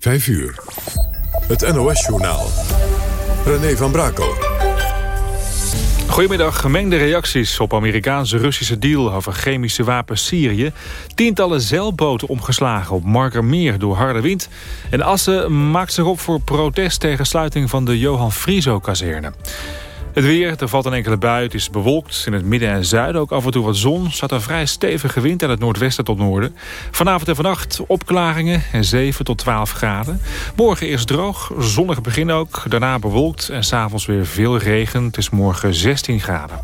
5 uur. Het NOS-journaal. René van Brakel. Goedemiddag. Gemengde reacties op Amerikaanse-Russische deal over chemische wapens Syrië. Tientallen zeilboten omgeslagen op Markermeer door harde wind. En Assen maakt zich op voor protest tegen sluiting van de Johan Frieso-kazerne. Het weer, er valt een enkele bui, het is bewolkt. In het midden en zuiden ook af en toe wat zon. Staat een vrij stevige wind uit het noordwesten tot noorden. Vanavond en vannacht opklaringen en 7 tot 12 graden. Morgen eerst droog, zonnig begin ook. Daarna bewolkt en s'avonds weer veel regen. Het is morgen 16 graden.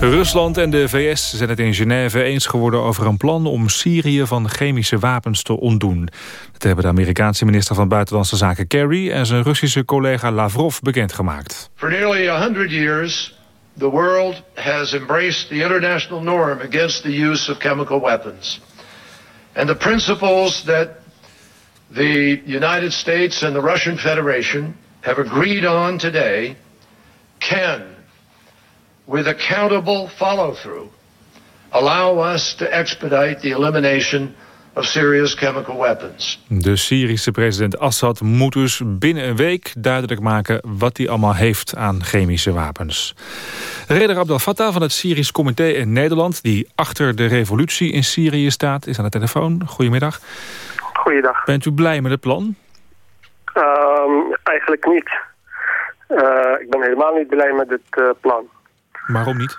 Rusland en de VS zijn het in Genève eens geworden over een plan om Syrië van chemische wapens te ontdoen. Dat hebben de Amerikaanse minister van Buitenlandse Zaken Kerry en zijn Russische collega Lavrov bekendgemaakt. For nearly 100 years the world has embraced the international norm against the use of chemical weapons. And the principles that the United States and the Russian Federation have agreed on today can with accountable follow-through, allow us to expedite the elimination of serious chemical weapons. De Syrische president Assad moet dus binnen een week duidelijk maken wat hij allemaal heeft aan chemische wapens. Reder Abdel Fattah van het Syrisch Comité in Nederland, die achter de revolutie in Syrië staat, is aan de telefoon. Goedemiddag. Goeiedag. Bent u blij met het plan? Um, eigenlijk niet. Uh, ik ben helemaal niet blij met het uh, plan. Waarom niet?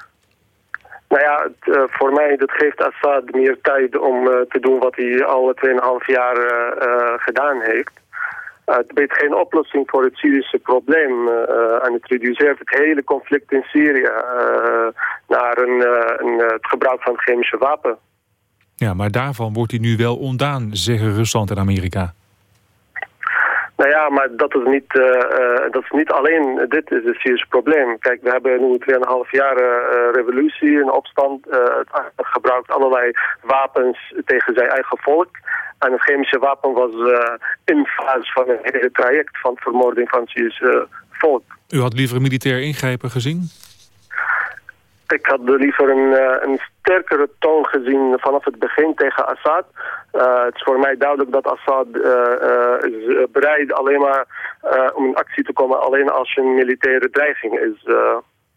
Nou ja, het, uh, voor mij dat geeft Assad meer tijd om uh, te doen wat hij al 2,5 jaar uh, gedaan heeft. het biedt geen oplossing voor het Syrische probleem. en het reduceert het hele conflict in Syrië naar een, een, het gebruik van chemische wapen. Ja, maar daarvan wordt hij nu wel ontdaan, zeggen Rusland en Amerika. Nou ja, maar dat is niet, uh, uh, dat is niet alleen, dit is het Syrische probleem. Kijk, we hebben nu 2,5 jaar uh, revolutie, een opstand. het gebruikt allerlei wapens tegen zijn eigen volk. En het chemische wapen was in fase van een hele traject van vermoording van het Syrische volk. U had liever militair ingrijpen gezien? Ik had liever een, een sterkere toon gezien vanaf het begin tegen Assad. Uh, het is voor mij duidelijk dat Assad uh, uh, is bereid alleen maar om in actie te komen alleen als een militaire dreiging is.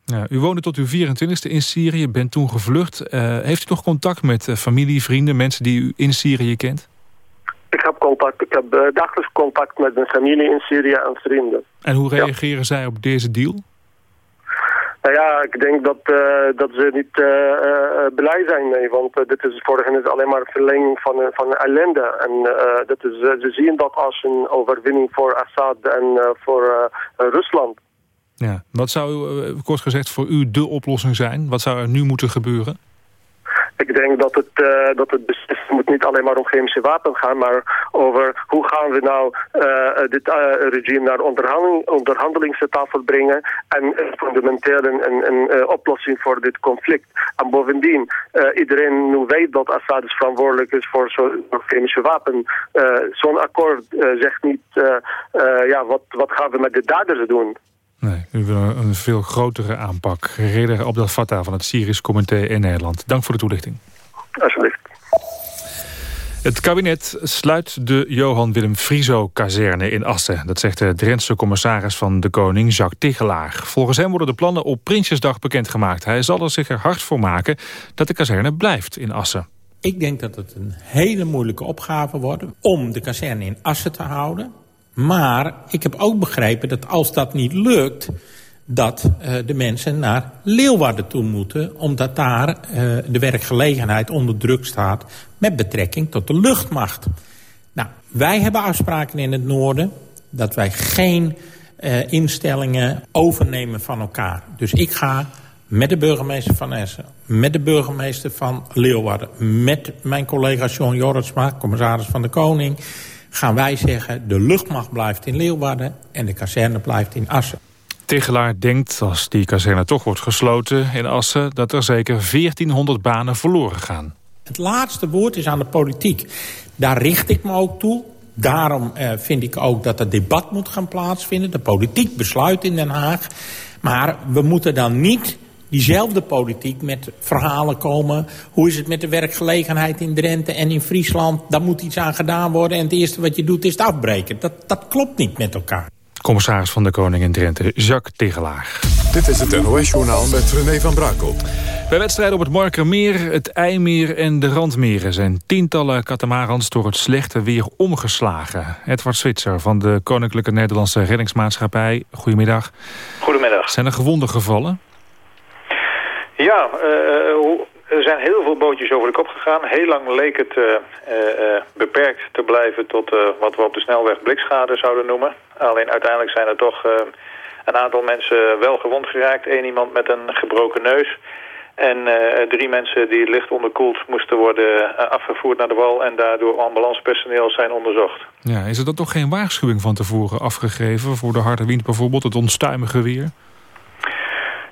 Ja, u woonde tot uw 24e in Syrië, bent toen gevlucht. heeft u nog contact met familie, vrienden, mensen die u in Syrië kent? Ik heb contact. Ik heb dagelijks contact met mijn familie in Syrië en vrienden. En hoe reageren ja. zij op deze deal? Nou ja, ik denk dat, uh, dat ze niet uh, blij zijn mee, want dit is voor hen is alleen maar een verlenging van, van ellende. En dat is, ze zien dat als een overwinning voor Assad en voor Rusland. Ja, wat zou, kort gezegd, voor u de oplossing zijn? Wat zou er nu moeten gebeuren? Ik denk dat het, uh, dat het beslist moet niet alleen maar om chemische wapens gaan, maar over hoe gaan we nou uh, dit uh, regime naar onderhandeling, onderhandelingstafel brengen en fundamenteel een, een, een oplossing voor dit conflict. En bovendien, iedereen nu weet dat Assad is verantwoordelijk is voor zo'n chemische wapen. zo'n akkoord zegt niet, ja, wat, wat gaan we met de daders doen? Nee, u wil een veel grotere aanpak. Reder Abdel Fattah van het Syrisch Comité in Nederland. Dank voor de toelichting. Alsjeblieft. Het kabinet sluit de Johan Willem Frieso-kazerne in Assen. Dat zegt de Drentse commissaris van de Koning, Jacques Tigelaar. Volgens hem worden de plannen op Prinsjesdag bekendgemaakt. Hij zal er zich er hard voor maken dat de kazerne blijft in Assen. Ik denk dat het een hele moeilijke opgave wordt om de kazerne in Assen te houden. Maar ik heb ook begrepen dat als dat niet lukt... dat uh, de mensen naar Leeuwarden toe moeten... omdat daar uh, de werkgelegenheid onder druk staat... met betrekking tot de luchtmacht. Nou, wij hebben afspraken in het noorden... dat wij geen uh, instellingen overnemen van elkaar. Dus ik ga met de burgemeester van Essen... met de burgemeester van Leeuwarden... met mijn collega John Jorritsma, commissaris van de Koning gaan wij zeggen... de luchtmacht blijft in Leeuwarden en de kazerne blijft in Assen. Tegelaar denkt, als die kazerne toch wordt gesloten in Assen... dat er zeker 1400 banen verloren gaan. Het laatste woord is aan de politiek. Daar richt ik me ook toe. Daarom eh, vind ik ook dat het debat moet gaan plaatsvinden. De politiek besluit in Den Haag. Maar we moeten dan niet diezelfde politiek met verhalen komen. Hoe is het met de werkgelegenheid in Drenthe en in Friesland? Daar moet iets aan gedaan worden en het eerste wat je doet is het afbreken. Dat, dat klopt niet met elkaar. Commissaris van de Koning in Drenthe, Jacques Tegelaar. Dit is het NOS-journaal met René van Brakel. Bij wedstrijden op het Markermeer, het IJmeer en de Randmeren... zijn tientallen katamarans door het slechte weer omgeslagen. Edward Switzer van de Koninklijke Nederlandse Reddingsmaatschappij. Goedemiddag. Goedemiddag. Zijn er gewonden gevallen? Ja, uh, er zijn heel veel bootjes over de kop gegaan. Heel lang leek het uh, beperkt te blijven tot wat we op de snelweg blikschade zouden noemen. Alleen uiteindelijk zijn er toch een aantal mensen wel gewond geraakt. Eén iemand met een gebroken neus. En drie mensen die licht onderkoeld moesten worden afgevoerd naar de wal... en daardoor ambulancepersoneel zijn onderzocht. Ja, is er dan toch geen waarschuwing van tevoren afgegeven... voor de harde wind bijvoorbeeld, het onstuimige weer?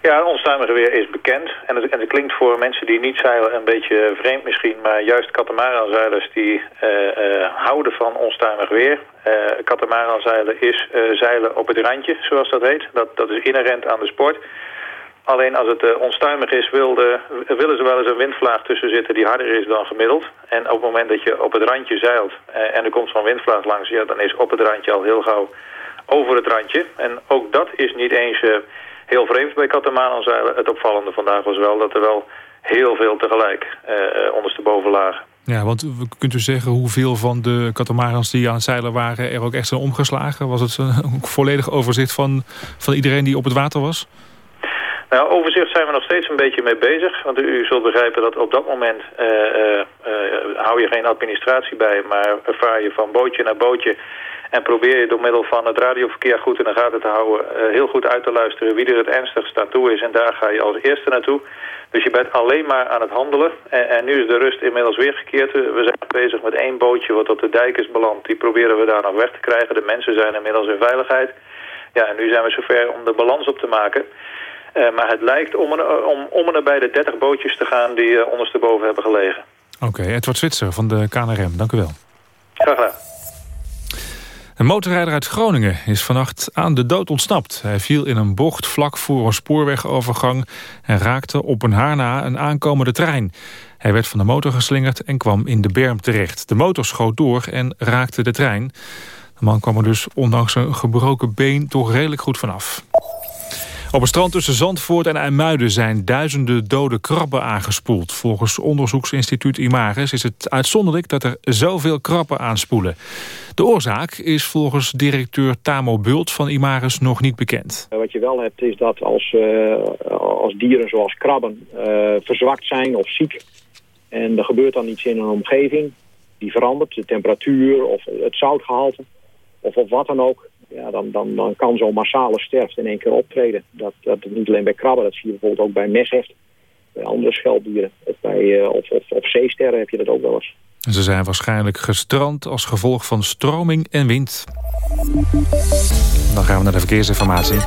Ja, het onstuimige weer is bekend. En het, en het, klinkt voor mensen die niet zeilen een beetje vreemd misschien. Maar juist katamaranzeilers die uh, uh, houden van onstuimig weer. Uh, katamaranzeilen is zeilen op het randje, zoals dat heet. Dat, dat is inherent aan de sport. Alleen als het onstuimig is, wilde, willen ze wel eens een windvlaag tussen zitten die harder is dan gemiddeld. En op het moment dat je op het randje zeilt en er komt zo'n windvlaag langs, ja, dan is op het randje al heel gauw over het randje. En ook dat is niet eens heel vreemd bij katamaranzeilen. Het opvallende vandaag was wel dat er wel heel veel tegelijk uh, ondersteboven lagen. Ja, want kunt u zeggen hoeveel van de katamarans die aan het zeilen waren er ook echt zijn omgeslagen? Was het een volledig overzicht van, van iedereen die op het water was? Nou, overzicht zijn we nog steeds een beetje mee bezig. Want u, zult begrijpen dat op dat moment uh, uh, hou je geen administratie bij, maar vaar je van bootje naar bootje en probeer je door middel van het radioverkeer goed in de gaten te houden... Uh, heel goed uit te luisteren wie er het ernstigst naartoe is. En daar ga je als eerste naartoe. Dus je bent alleen maar aan het handelen. En, en nu is de rust inmiddels weer gekeerd. We zijn bezig met één bootje wat op de dijk is beland. Die proberen we daar nog weg te krijgen. De mensen zijn inmiddels in veiligheid. Ja, en nu zijn we zover om de balans op te maken... Uh, maar het lijkt om, een, om, om en nabij de 30 bootjes te gaan die uh, ondersteboven hebben gelegen. Oké, okay, Edward Zwitser van de KNRM, dank u wel. Graag gedaan. Een motorrijder uit Groningen is vannacht aan de dood ontsnapt. Hij viel in een bocht vlak voor een spoorwegovergang... en raakte op een haar na een aankomende trein. Hij werd van de motor geslingerd en kwam in de berm terecht. De motor schoot door en raakte de trein. De man kwam er dus ondanks een gebroken been toch redelijk goed vanaf. Op het strand tussen Zandvoort en IJmuiden zijn duizenden dode krabben aangespoeld. Volgens onderzoeksinstituut Imaris is het uitzonderlijk dat er zoveel krabben aanspoelen. De oorzaak is volgens directeur Tamo Bult van Imaris nog niet bekend. Wat je wel hebt is dat als, uh, als dieren zoals krabben uh, verzwakt zijn of ziek... en er gebeurt dan iets in een omgeving die verandert, de temperatuur of het zoutgehalte of, of wat dan ook ja, dan, dan, dan kan zo'n massale sterfte in één keer optreden. Dat, dat niet alleen bij krabben, dat zie je bijvoorbeeld ook bij mesheft, bij andere schelpdieren. Of, bij, of, of, of zeesterren heb je dat ook wel eens. Ze zijn waarschijnlijk gestrand als gevolg van stroming en wind. Dan gaan we naar de verkeersinformatie.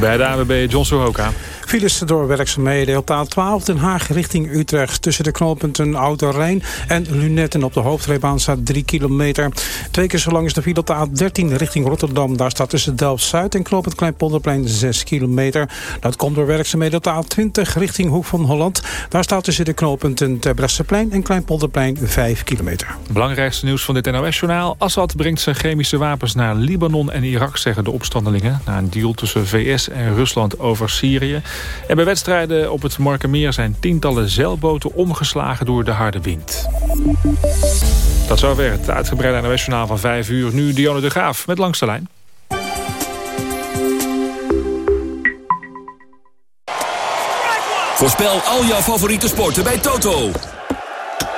Bij de AWB John Sohoka. Files door werkzaamheden op de A12 Den Haag richting Utrecht. Tussen de knooppunten Oude Rijn en Lunetten op de hoofdrijbaan staat 3 kilometer. Twee keer zo lang is de file op de A13 richting Rotterdam. Daar staat tussen Delft-Zuid en knooppunt Kleinpolderplein 6 kilometer. Dat komt door werkzaamheden op de A20 richting Hoek van Holland. Daar staat tussen de knooppunten Terbrechtseplein en Kleinpolderplein 5 kilometer. Belangrijkste nieuws van dit NOS-journaal. Assad brengt zijn chemische wapens naar Libanon en Irak, zeggen de opstandelingen. Na een deal tussen VS en Rusland over Syrië. En bij wedstrijden op het Markermeer zijn tientallen zeilboten omgeslagen door de harde wind. Dat zover het uitgebreide NOS-journaal van 5 uur. Nu Dionne de Graaf met Langste Lijn. Voorspel al jouw favoriete sporten bij Toto.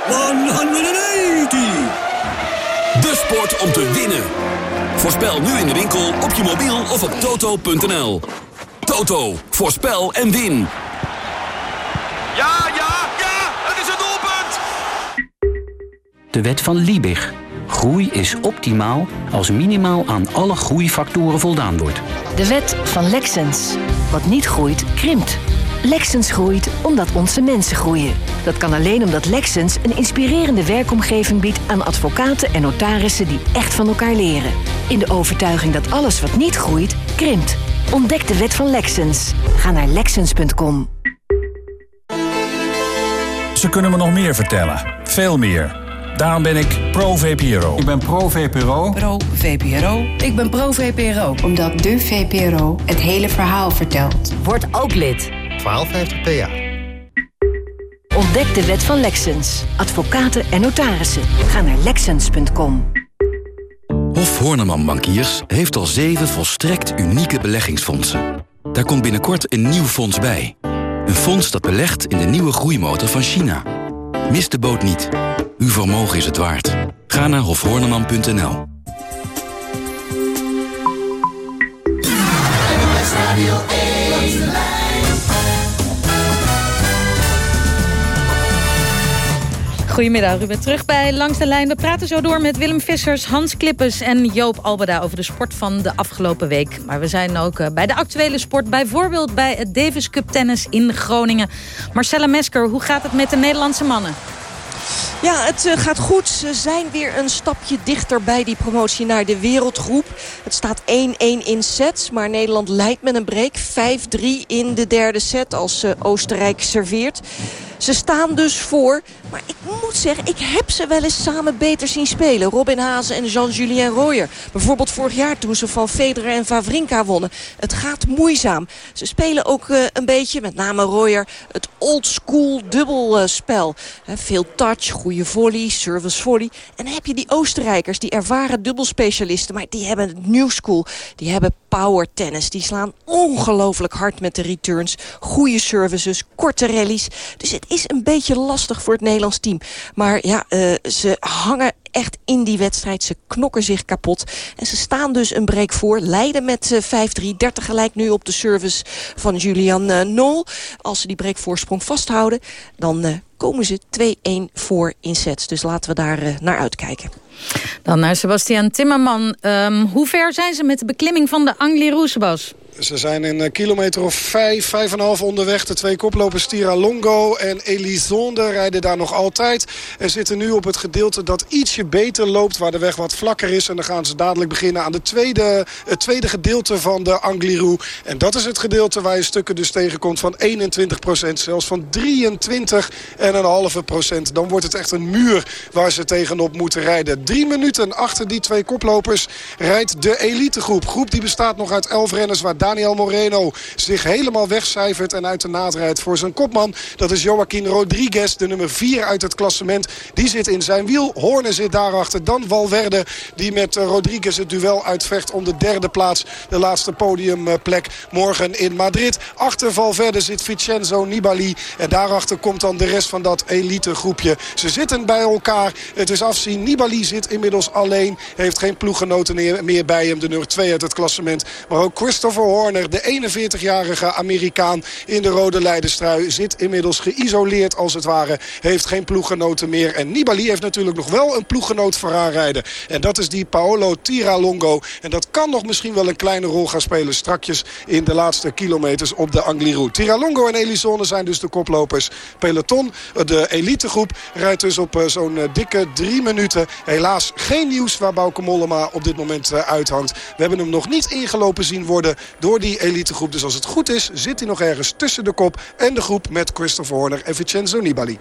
180! De sport om te winnen. Voorspel nu in de winkel, op je mobiel of op toto.nl. Toto, voorspel en win. Ja, ja, ja, het is een doelpunt! De wet van Liebig. Groei is optimaal als minimaal aan alle groeifactoren voldaan wordt. De wet van Lexens. Wat niet groeit, krimpt. Lexens groeit omdat onze mensen groeien. Dat kan alleen omdat Lexens een inspirerende werkomgeving biedt aan advocaten en notarissen die echt van elkaar leren. In de overtuiging dat alles wat niet groeit, krimpt. Ontdek de wet van Lexens. Ga naar Lexens.com. Ze kunnen me nog meer vertellen. Veel meer. Daarom ben ik pro-VPRO. Ik ben pro-VPRO. Pro-VPRO. Ik ben pro-VPRO. Omdat de VPRO het hele verhaal vertelt. Word ook lid. 1250 PA. Ontdek de wet van Lexens. Advocaten en notarissen. Ga naar Lexens.com. Hof Horneman Bankiers heeft al zeven volstrekt unieke beleggingsfondsen. Daar komt binnenkort een nieuw fonds bij. Een fonds dat belegt in de nieuwe groeimotor van China. Mis de boot niet. Uw vermogen is het waard. Ga naar hofhoorneman.nl. Goedemiddag, u bent terug bij Langs de Lijn. We praten zo door met Willem Vissers, Hans Klippes en Joop Albeda... over de sport van de afgelopen week. Maar we zijn ook eh, bij de actuele sport. Bijvoorbeeld bij het Davis Cup Tennis in Groningen. Marcella Mesker, hoe gaat het met de Nederlandse mannen? Ja, het uh, gaat goed. Ze zijn weer een stapje dichter bij die promotie naar de wereldgroep. Het staat 1-1 in sets, maar Nederland leidt met een break. 5-3 in de derde set als uh, Oostenrijk serveert. Ze staan dus voor. Maar ik moet zeggen, ik heb ze wel eens samen beter zien spelen. Robin Hazen en Jean-Julien Royer. Bijvoorbeeld vorig jaar toen ze van Federer en Vavrinka wonnen. Het gaat moeizaam. Ze spelen ook uh, een beetje, met name Royer, het old school dubbelspel. Uh, veel touch, goede volley, service volley. En dan heb je die Oostenrijkers, die ervaren dubbelspecialisten. Maar die hebben het new school. Die hebben power tennis. Die slaan ongelooflijk hard met de returns. Goede services, korte rallies. Dus het is een beetje lastig voor het Nederlands team. Maar ja, uh, ze hangen echt in die wedstrijd. Ze knokken zich kapot. En ze staan dus een break voor. Leiden met uh, 5-3. 30 gelijk nu op de service van Julian uh, Nol. Als ze die breakwoorsprong vasthouden, dan komen ze 2-1 voor in sets. Dus laten we daar naar uitkijken. Dan naar Sebastian Timmerman. Um, hoe ver zijn ze met de beklimming van de Angliru, Sebas? Ze zijn een kilometer of vijf, vijf en een half onderweg. De twee koplopers Tira Longo en Elisonde rijden daar nog altijd. En zitten nu op het gedeelte dat ietsje beter loopt. Waar de weg wat vlakker is. En dan gaan ze dadelijk beginnen aan de tweede, het tweede gedeelte van de Angliru. En dat is het gedeelte waar je stukken dus tegenkomt van 21 procent. Zelfs van 23 en een halve procent. Dan wordt het echt een muur waar ze tegenop moeten rijden. Drie minuten achter die twee koplopers rijdt de elitegroep. Groep die bestaat nog uit elf renners waar Daniel Moreno zich helemaal wegcijfert en uit de naad voor zijn kopman. Dat is Joaquin Rodriguez, de nummer 4 uit het klassement. Die zit in zijn wiel. Horne zit daarachter. Dan Valverde, die met Rodriguez het duel uitvecht om de derde plaats. De laatste podiumplek morgen in Madrid. Achter Valverde zit Vincenzo Nibali. En daarachter komt dan de rest van dat elite groepje. Ze zitten bij elkaar. Het is afzien. Nibali zit inmiddels alleen. Heeft geen ploeggenoten meer bij hem. De nummer 2 uit het klassement. Maar ook Christopher De 41-jarige Amerikaan in de rode leiderstrui... zit inmiddels geïsoleerd als het ware. Heeft geen ploeggenoten meer. En Nibali heeft natuurlijk nog wel een ploeggenoot voor aanrijden. En dat is die Paolo Tiralongo. En dat kan nog misschien wel een kleine rol gaan spelen... strakjes in de laatste kilometers op de Angliru. Tiralongo en Elisone zijn dus de koplopers. Peloton, de elitegroep, rijdt dus op zo'n dikke drie minuten. Helaas geen nieuws waar Bauke Mollema op dit moment uithangt. We hebben hem nog niet ingelopen zien worden door die elitegroep. Dus als het goed is, zit hij nog ergens tussen de kop en de groep met Christopher Horner en Vincenzo Nibali.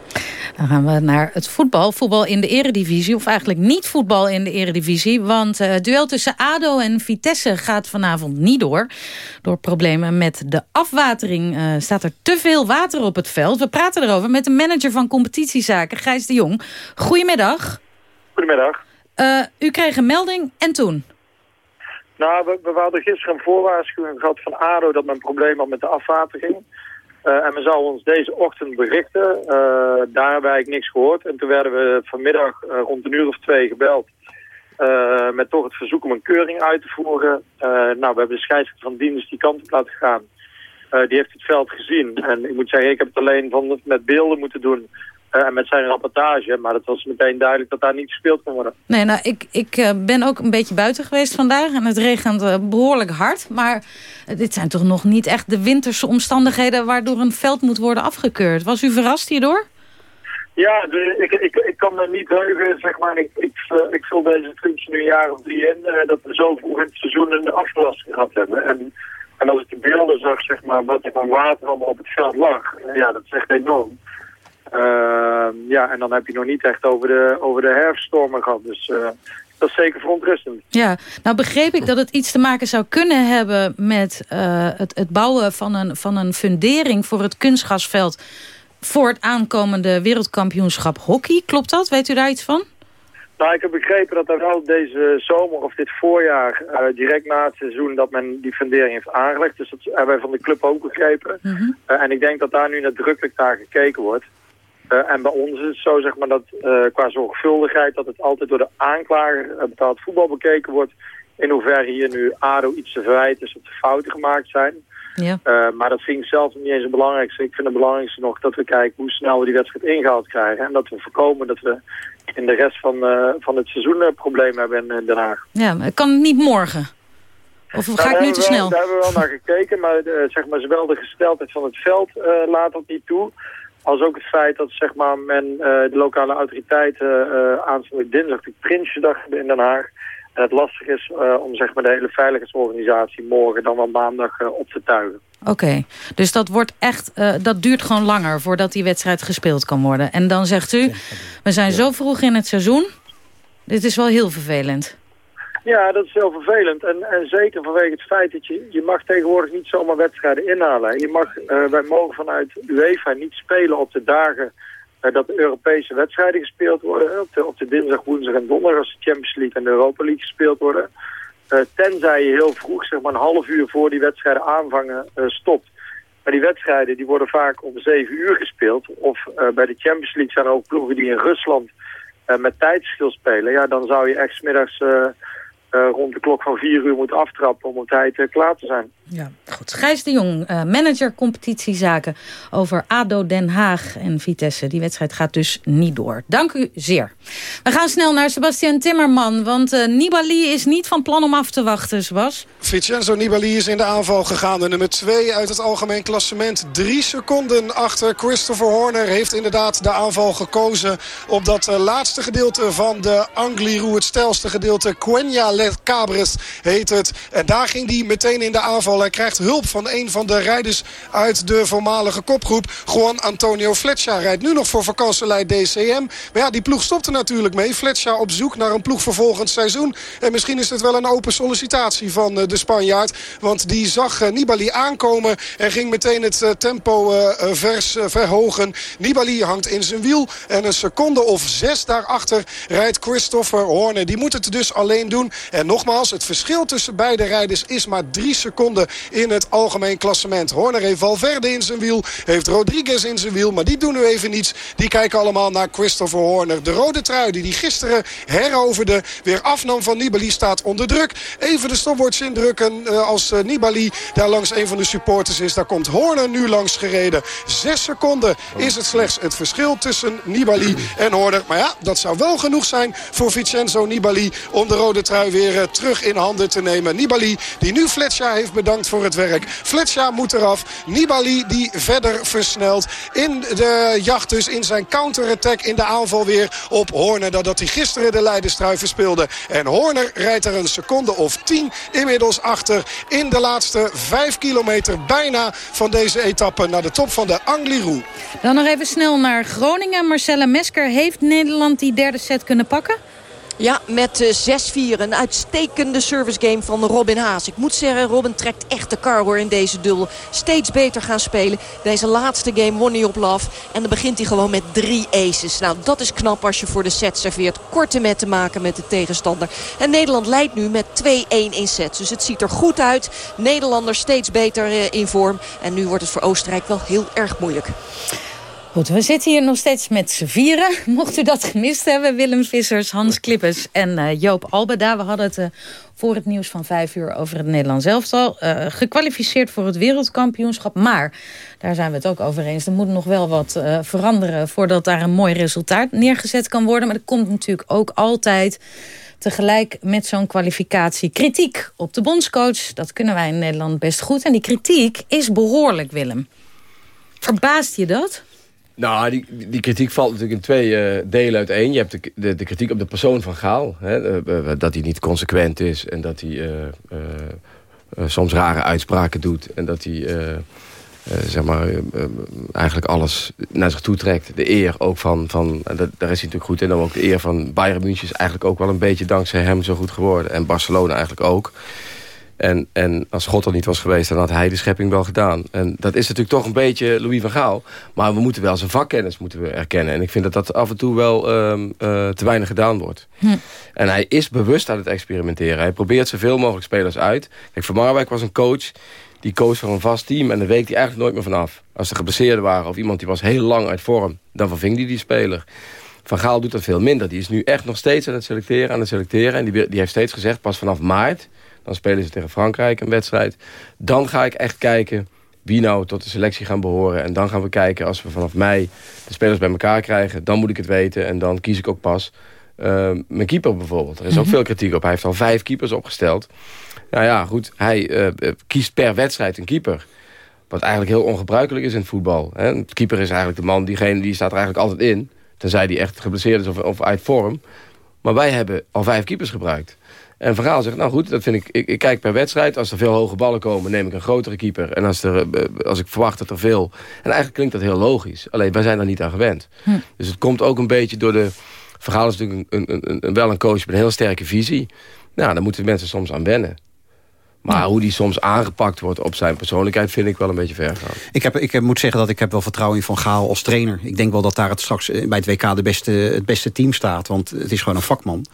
Dan gaan we naar het voetbal. Voetbal in de eredivisie, of eigenlijk niet voetbal in de eredivisie. Want het duel tussen ADO en Vitesse gaat vanavond niet door. Door problemen met de afwatering uh, staat er te veel water op het veld. We praten erover met de manager van competitiezaken, Gijs de Jong. Goedemiddag. Goedemiddag. Uh, u kreeg een melding en toen? Nou, we, hadden gisteren een voorwaarschuwing gehad van ADO dat men een probleem had met de afwatering. Uh, en men zou ons deze ochtend berichten. Uh, daar hebben wij niks gehoord. En toen werden we vanmiddag uh, rond een uur of twee gebeld. met toch het verzoek om een keuring uit te voeren. nou, we hebben de scheidsrechter van dienst die kant op laten gaan. die heeft het veld gezien. En ik moet zeggen, ik heb het alleen van met beelden moeten doen. Uh, en met zijn rapportage. Maar het was meteen duidelijk dat daar niet gespeeld kon worden. Nee, nou, ik, ik uh, ben ook een beetje buiten geweest vandaag. En het regent uh, behoorlijk hard. Maar dit zijn toch nog niet echt de winterse omstandigheden... waardoor een veld moet worden afgekeurd. Was u verrast hierdoor? Ja, de, ik, ik, ik kan me niet heugen, zeg maar. Ik, ik, ik vul deze functie nu een jaar of drie in... dat we zo vroeg in het seizoen een afgelasting gehad hebben. En, en als ik de beelden zag, zeg maar, wat er van water allemaal op het veld lag... ja, dat is echt enorm. Ja, en dan heb je nog niet echt over de, over de herfststormen gehad. Dus dat is zeker verontrustend. Ja, nou begreep ik dat het iets te maken zou kunnen hebben... met het, het bouwen van een, van een fundering voor het kunstgasveld... voor het aankomende wereldkampioenschap hockey. Klopt dat? Weet u daar iets van? Nou, ik heb begrepen dat er wel deze zomer of dit voorjaar, uh, direct na het seizoen, dat men die fundering heeft aangelegd. Dus dat hebben wij van de club ook begrepen. Mm -hmm. uh, en ik denk dat daar nu nadrukkelijk naar gekeken wordt. Uh, en bij ons is het zo, zeg maar, dat qua zorgvuldigheid, dat het altijd door de aanklager betaald voetbal bekeken wordt. In hoeverre hier nu ADO iets te verwijten is of de fouten gemaakt zijn. Ja. Uh, maar dat vind ik zelf niet eens het belangrijkste. Ik vind het belangrijkste nog dat we kijken hoe snel we die wedstrijd ingehaald krijgen. En dat we voorkomen dat we in de rest van, van het seizoen problemen hebben in Den Haag. Ja, maar kan het niet morgen? Of ga ik nu te snel? Daar hebben we wel naar gekeken, maar, zeg maar zowel de gesteldheid van het veld laat dat niet toe. Als ook het feit dat zeg maar, men de lokale autoriteiten aanstaande dinsdag de Prinsjesdag hebben in Den Haag. En het lastig is uh, om zeg maar, de hele veiligheidsorganisatie morgen dan wel maandag uh, op te tuigen. Oké, dus dat, wordt echt, uh, dat duurt gewoon langer voordat die wedstrijd gespeeld kan worden. En dan zegt u, we zijn zo vroeg in het seizoen, dit is wel heel vervelend. Ja, dat is heel vervelend. En, en zeker vanwege het feit dat je, je mag tegenwoordig niet zomaar wedstrijden inhalen. Je mag, wij mogen vanuit UEFA niet spelen op de dagen dat de Europese wedstrijden gespeeld worden. Op de, op de dinsdag, woensdag en donderdag als de Champions League en de Europa League gespeeld worden. Uh, tenzij je heel vroeg, zeg maar een half uur voor die wedstrijden aanvangen, stopt. Maar die wedstrijden die worden vaak om zeven uur gespeeld. Of bij de Champions League zijn er ook ploegen die in Rusland met tijdsverschil spelen. Ja, dan zou je echt middags uh, rond de klok van vier uur moet aftrappen om op tijd uh, klaar te zijn. Ja, goed. Gijs de Jong, uh, manager competitiezaken over ADO Den Haag en Vitesse. Die wedstrijd gaat dus niet door. Dank u zeer. We gaan snel naar Sebastian Timmerman, want Nibali is niet van plan om af te wachten, Sebas. Vincenzo Nibali is in de aanval gegaan. De nummer 2 uit het algemeen klassement. Drie seconden achter Christopher Horner heeft inderdaad de aanval gekozen op dat laatste gedeelte van de Angliru, het stelste gedeelte, Quenya Les Cabres heet het. En daar ging hij meteen in de aanval. Hij krijgt hulp van een van de rijders uit de voormalige kopgroep. Juan Antonio Fletcher rijdt nu nog voor vakantielei DCM. Maar ja, die ploeg stopt er natuurlijk mee. Fletcher op zoek naar een ploeg voor volgend seizoen. En misschien is het wel een open sollicitatie van de Spanjaard. Want die zag Nibali aankomen en ging meteen het tempo vers, verhogen. Nibali hangt in zijn wiel. En een seconde of zes daarachter rijdt Christopher Horner. Die moet het dus alleen doen. En nogmaals, het verschil tussen beide rijders is maar drie seconden in het algemeen klassement. Horner heeft Valverde in zijn wiel, heeft Rodriguez in zijn wiel. Maar die doen nu even niets. Die kijken allemaal naar Christopher Horner. De rode trui die gisteren heroverde, weer afnam van Nibali, staat onder druk. Even de stopwatch indrukken uh, als uh, Nibali daar langs een van de supporters is. Daar komt Horner nu langs gereden. Zes seconden is het slechts het verschil tussen Nibali en Horner. Maar ja, dat zou wel genoeg zijn voor Vincenzo Nibali om de rode trui weer uh, terug in handen te nemen. Nibali die nu Fletcher heeft bedankt voor het werk. Fletcher moet eraf. Nibali die verder versnelt in de jacht dus in zijn counterattack in de aanval weer op Horner. Nadat hij gisteren de leiderstrui verspeelde. En Horner rijdt er een seconde of tien inmiddels achter in de laatste vijf kilometer bijna van deze etappe naar de top van de Angliru. Dan nog even snel naar Groningen. Marcella Mesker heeft Nederland die derde set kunnen pakken? Ja, met 6-4. Een uitstekende service game van Robin Haas. Ik moet zeggen, Robin trekt echt de kar hoor in deze duel. Steeds beter gaan spelen. Deze laatste game won hij op love. En dan begint hij gewoon met drie aces. Nou, dat is knap als je voor de set serveert. Korte met te maken met de tegenstander. En Nederland leidt nu met 2-1 in sets. Dus het ziet er goed uit. Nederlanders steeds beter in vorm. En nu wordt het voor Oostenrijk wel heel erg moeilijk. Goed, we zitten hier nog steeds met z'n vieren. Mocht u dat gemist hebben, Willem Vissers, Hans Klippers en uh, Joop Albeda. We hadden het uh, voor het nieuws van vijf uur over het Nederlands elftal. Uh, gekwalificeerd voor het wereldkampioenschap. Maar, daar zijn we het ook over eens, er moet nog wel wat veranderen... voordat daar een mooi resultaat neergezet kan worden. Maar er komt natuurlijk ook altijd tegelijk met zo'n kwalificatie kritiek op de bondscoach. Dat kunnen wij in Nederland best goed. En die kritiek is behoorlijk, Willem. Verbaast je dat? Nou, die, die kritiek valt natuurlijk in twee uh, delen uiteen. Je hebt de, de, kritiek op de persoon van Gaal. Hè, uh, dat hij niet consequent is en dat hij soms rare uitspraken doet. En dat hij zeg maar, eigenlijk alles naar zich toe trekt. De eer ook van, van daar is hij natuurlijk goed in. Dan ook de eer van Bayern München is eigenlijk ook wel een beetje dankzij hem zo goed geworden. En Barcelona eigenlijk ook. En, en als God er niet was geweest, dan had hij de schepping wel gedaan. En dat is natuurlijk toch een beetje Louis van Gaal. Maar we moeten wel zijn vakkennis moeten we erkennen. En ik vind dat dat af en toe wel uh, te weinig gedaan wordt. Hm. En hij is bewust aan het experimenteren. Hij probeert zoveel mogelijk spelers uit. Kijk, Van Marwijk was een coach die koos voor een vast team... en daar week hij eigenlijk nooit meer vanaf. Als er geblesseerden waren of iemand die was heel lang uit vorm... dan verving hij die speler. Van Gaal doet dat veel minder. Die is nu echt nog steeds aan het selecteren, aan het selecteren. En die, die heeft steeds gezegd, pas vanaf maart dan spelen ze tegen Frankrijk een wedstrijd. Dan ga ik echt kijken wie nou tot de selectie gaan behoren. En dan gaan we kijken, als we vanaf mei de spelers bij elkaar krijgen... dan moet ik het weten en dan kies ik ook pas uh, mijn keeper bijvoorbeeld. Er is ook mhm. veel kritiek op. Hij heeft al vijf keepers opgesteld. Nou ja, goed, hij uh, kiest per wedstrijd een keeper. Wat eigenlijk heel ongebruikelijk is in het voetbal. Hè? Een keeper is eigenlijk de man, diegene die staat er eigenlijk altijd in. Tenzij die echt geblesseerd is of, of uit vorm. Maar wij hebben al vijf keepers gebruikt. En Verhaal zegt, nou goed, dat vind ik, ik, ik, kijk per wedstrijd. Als er veel hoge ballen komen, neem ik een grotere keeper. En als, er, eh, als ik verwacht dat er veel... En eigenlijk klinkt dat heel logisch. Alleen, wij zijn daar niet aan gewend. Hm. Dus het komt ook een beetje door de... Verhaal is natuurlijk een, een, een, wel een coach met een heel sterke visie. Nou, daar moeten mensen soms aan wennen. Maar hoe die soms aangepakt wordt op zijn persoonlijkheid... vind ik wel een beetje ver gaan. Ik, heb, ik moet zeggen dat ik heb wel vertrouwen in Van Gaal als trainer. Ik denk wel dat daar het straks eh, bij het WK de beste, het beste team staat. Want het is gewoon een vakman.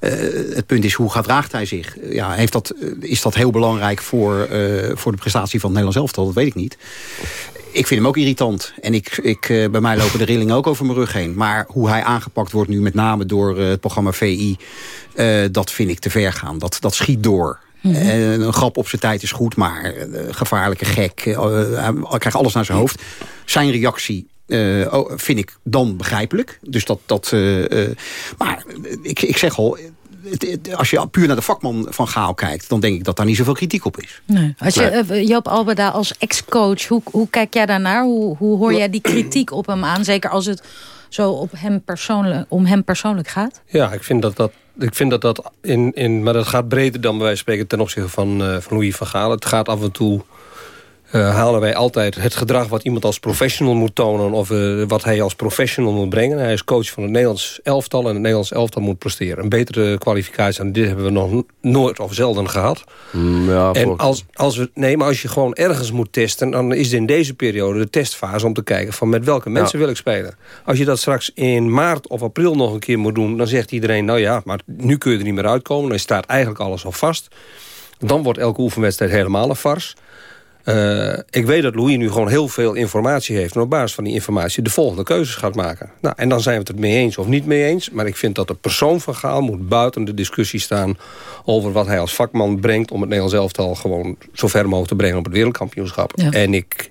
Uh, het punt is, hoe gedraagt hij zich? Ja, heeft dat, eh, is dat heel belangrijk voor, uh, voor de prestatie van het Nederlands elftal? Dat weet ik niet. Ik vind hem ook irritant. En ik, ik, bij mij lopen de rillingen ook over mijn rug heen. Maar hoe hij aangepakt wordt nu met name door het programma VI... dat vind ik te ver gaan. Dat, dat schiet door. Mhm. een grap op zijn tijd is goed, maar gevaarlijke gek. hij krijgt alles naar zijn hoofd. Zijn reactie oh, vind ik dan begrijpelijk. Dus dat, dat, maar ik, ik zeg al, als je puur naar de vakman van Gaal kijkt... dan denk ik dat daar niet zoveel kritiek op is. Nee. Als je, uh, Joop Albeda als ex-coach, hoe, hoe kijk jij daarnaar? Hoe, hoe hoor jij die kritiek op hem aan? Zeker als het zo op hem persoonlijk, om hem persoonlijk gaat? Ja, ik vind dat dat ik vind dat dat in, in... Maar dat gaat breder dan bij wijze van spreken ten opzichte van, uh, van Louis van Gaal. Het gaat af en toe uh, halen wij altijd het gedrag wat iemand als professional moet tonen... of uh, wat hij als professional moet brengen. Hij is coach van het Nederlands elftal en het Nederlands elftal moet presteren. Een betere kwalificatie dan dit hebben we nog nooit of zelden gehad. Mm, ja, en als, als we, nee, maar als je gewoon ergens moet testen... dan is in deze periode de testfase om te kijken... van met welke mensen wil ik spelen. Als je dat straks in maart of april nog een keer moet doen... dan zegt iedereen, nou ja, maar nu kun je er niet meer uitkomen. Dan staat eigenlijk alles al vast. Dan wordt elke oefenwedstrijd helemaal een fars. Uh, ik weet dat Louis nu gewoon heel veel informatie heeft... en op basis van die informatie de volgende keuzes gaat maken. Nou, en dan zijn we het er mee eens of niet mee eens. Maar ik vind dat de persoon van Gaal moet buiten de discussie staan... over wat hij als vakman brengt... om het Nederlands elftal gewoon zo ver mogelijk te brengen op het wereldkampioenschap. En ik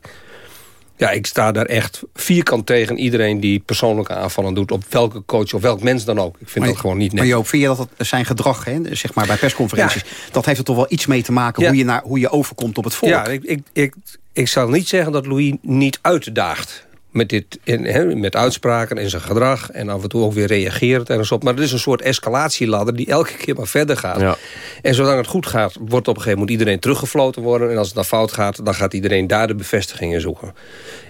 ja, ik sta daar echt vierkant tegen iedereen die persoonlijke aanvallen doet... op welke coach of welk mens dan ook. Ik vind dat gewoon niet net. Maar Joop, vind je dat het zijn gedrag, hè, zeg maar bij persconferenties... dat heeft er toch wel iets mee te maken hoe, je naar, hoe je overkomt op het volk? Ja, ik, ik, ik, ik zal niet zeggen dat Louis niet uitdaagt met, dit, in, met uitspraken en zijn gedrag... en af en toe ook weer reageert en zo. Maar het is een soort escalatieladder die elke keer maar verder gaat. Ja. En zolang het goed gaat, wordt op een gegeven moment iedereen teruggefloten worden... en als het dan fout gaat, dan gaat iedereen daar de bevestigingen zoeken.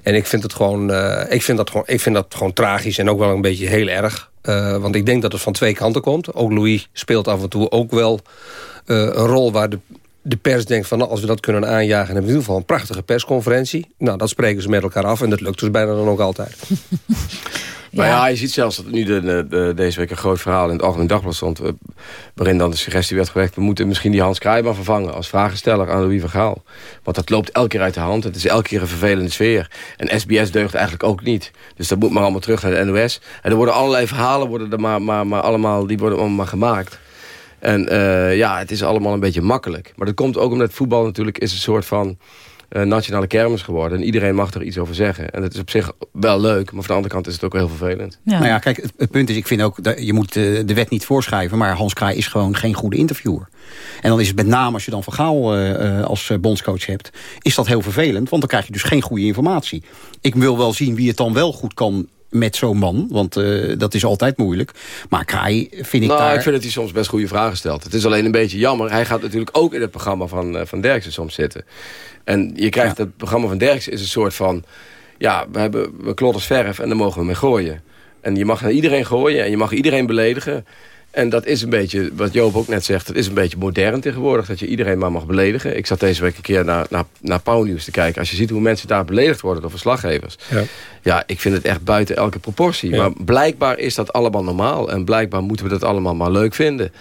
En ik vind, het gewoon, uh, ik vind, dat, gewoon, ik vind dat gewoon tragisch en ook wel een beetje heel erg. Uh, want ik denk dat het van twee kanten komt. Ook Louis speelt af en toe ook wel uh, een rol waar de de pers denkt van nou, als we dat kunnen aanjagen... hebben we in ieder geval een prachtige persconferentie. Nou, dat spreken ze met elkaar af en dat lukt dus bijna dan ook altijd. Maar ja, je ziet zelfs dat nu de, de, deze week een groot verhaal in het Algemeen Dagblad stond... Eh, waarin dan de suggestie werd gewekt... we moeten misschien die Hans Kruijman vervangen als vragensteller aan Louis van Gaal. Want dat loopt elke keer uit de hand. Het is elke keer een vervelende sfeer. En SBS deugt eigenlijk ook niet. Dus dat moet maar allemaal terug naar de NOS. En er worden allerlei verhalen worden er maar, maar, maar allemaal, die worden allemaal maar gemaakt. En uh, ja, het is allemaal een beetje makkelijk. Maar dat komt ook omdat voetbal natuurlijk is een soort van uh, nationale kermis geworden. En iedereen mag er iets over zeggen. En dat is op zich wel leuk, maar van de andere kant is het ook heel vervelend. Ja. Nou ja, kijk, het, punt is, ik vind ook, dat je moet uh, de wet niet voorschrijven... maar Hans Kraai is gewoon geen goede interviewer. En dan is het met name als je dan Van Gaal uh, als bondscoach hebt... is dat heel vervelend, want dan krijg je dus geen goede informatie. Ik wil wel zien wie het dan wel goed kan met zo'n man. Want uh, dat is altijd moeilijk. Maar Kraai vind ik nou, daar... ik vind dat hij soms best goede vragen stelt. Het is alleen een beetje jammer. Hij gaat natuurlijk ook in het programma van, uh, van Derksen soms zitten. En je krijgt ja. het programma van Derksen is een soort van... Ja, we hebben we klodders verf en daar mogen we mee gooien. En je mag naar iedereen gooien en je mag iedereen beledigen. En dat is een beetje, wat Joop ook net zegt... het is een beetje modern tegenwoordig... dat je iedereen maar mag beledigen. Ik zat deze week een keer naar, naar, naar Pauwnieuws te kijken. Als je ziet hoe mensen daar beledigd worden door verslaggevers... ja, ja ik vind het echt buiten elke proportie. Ja. Maar blijkbaar is dat allemaal normaal. En blijkbaar moeten we dat allemaal maar leuk vinden.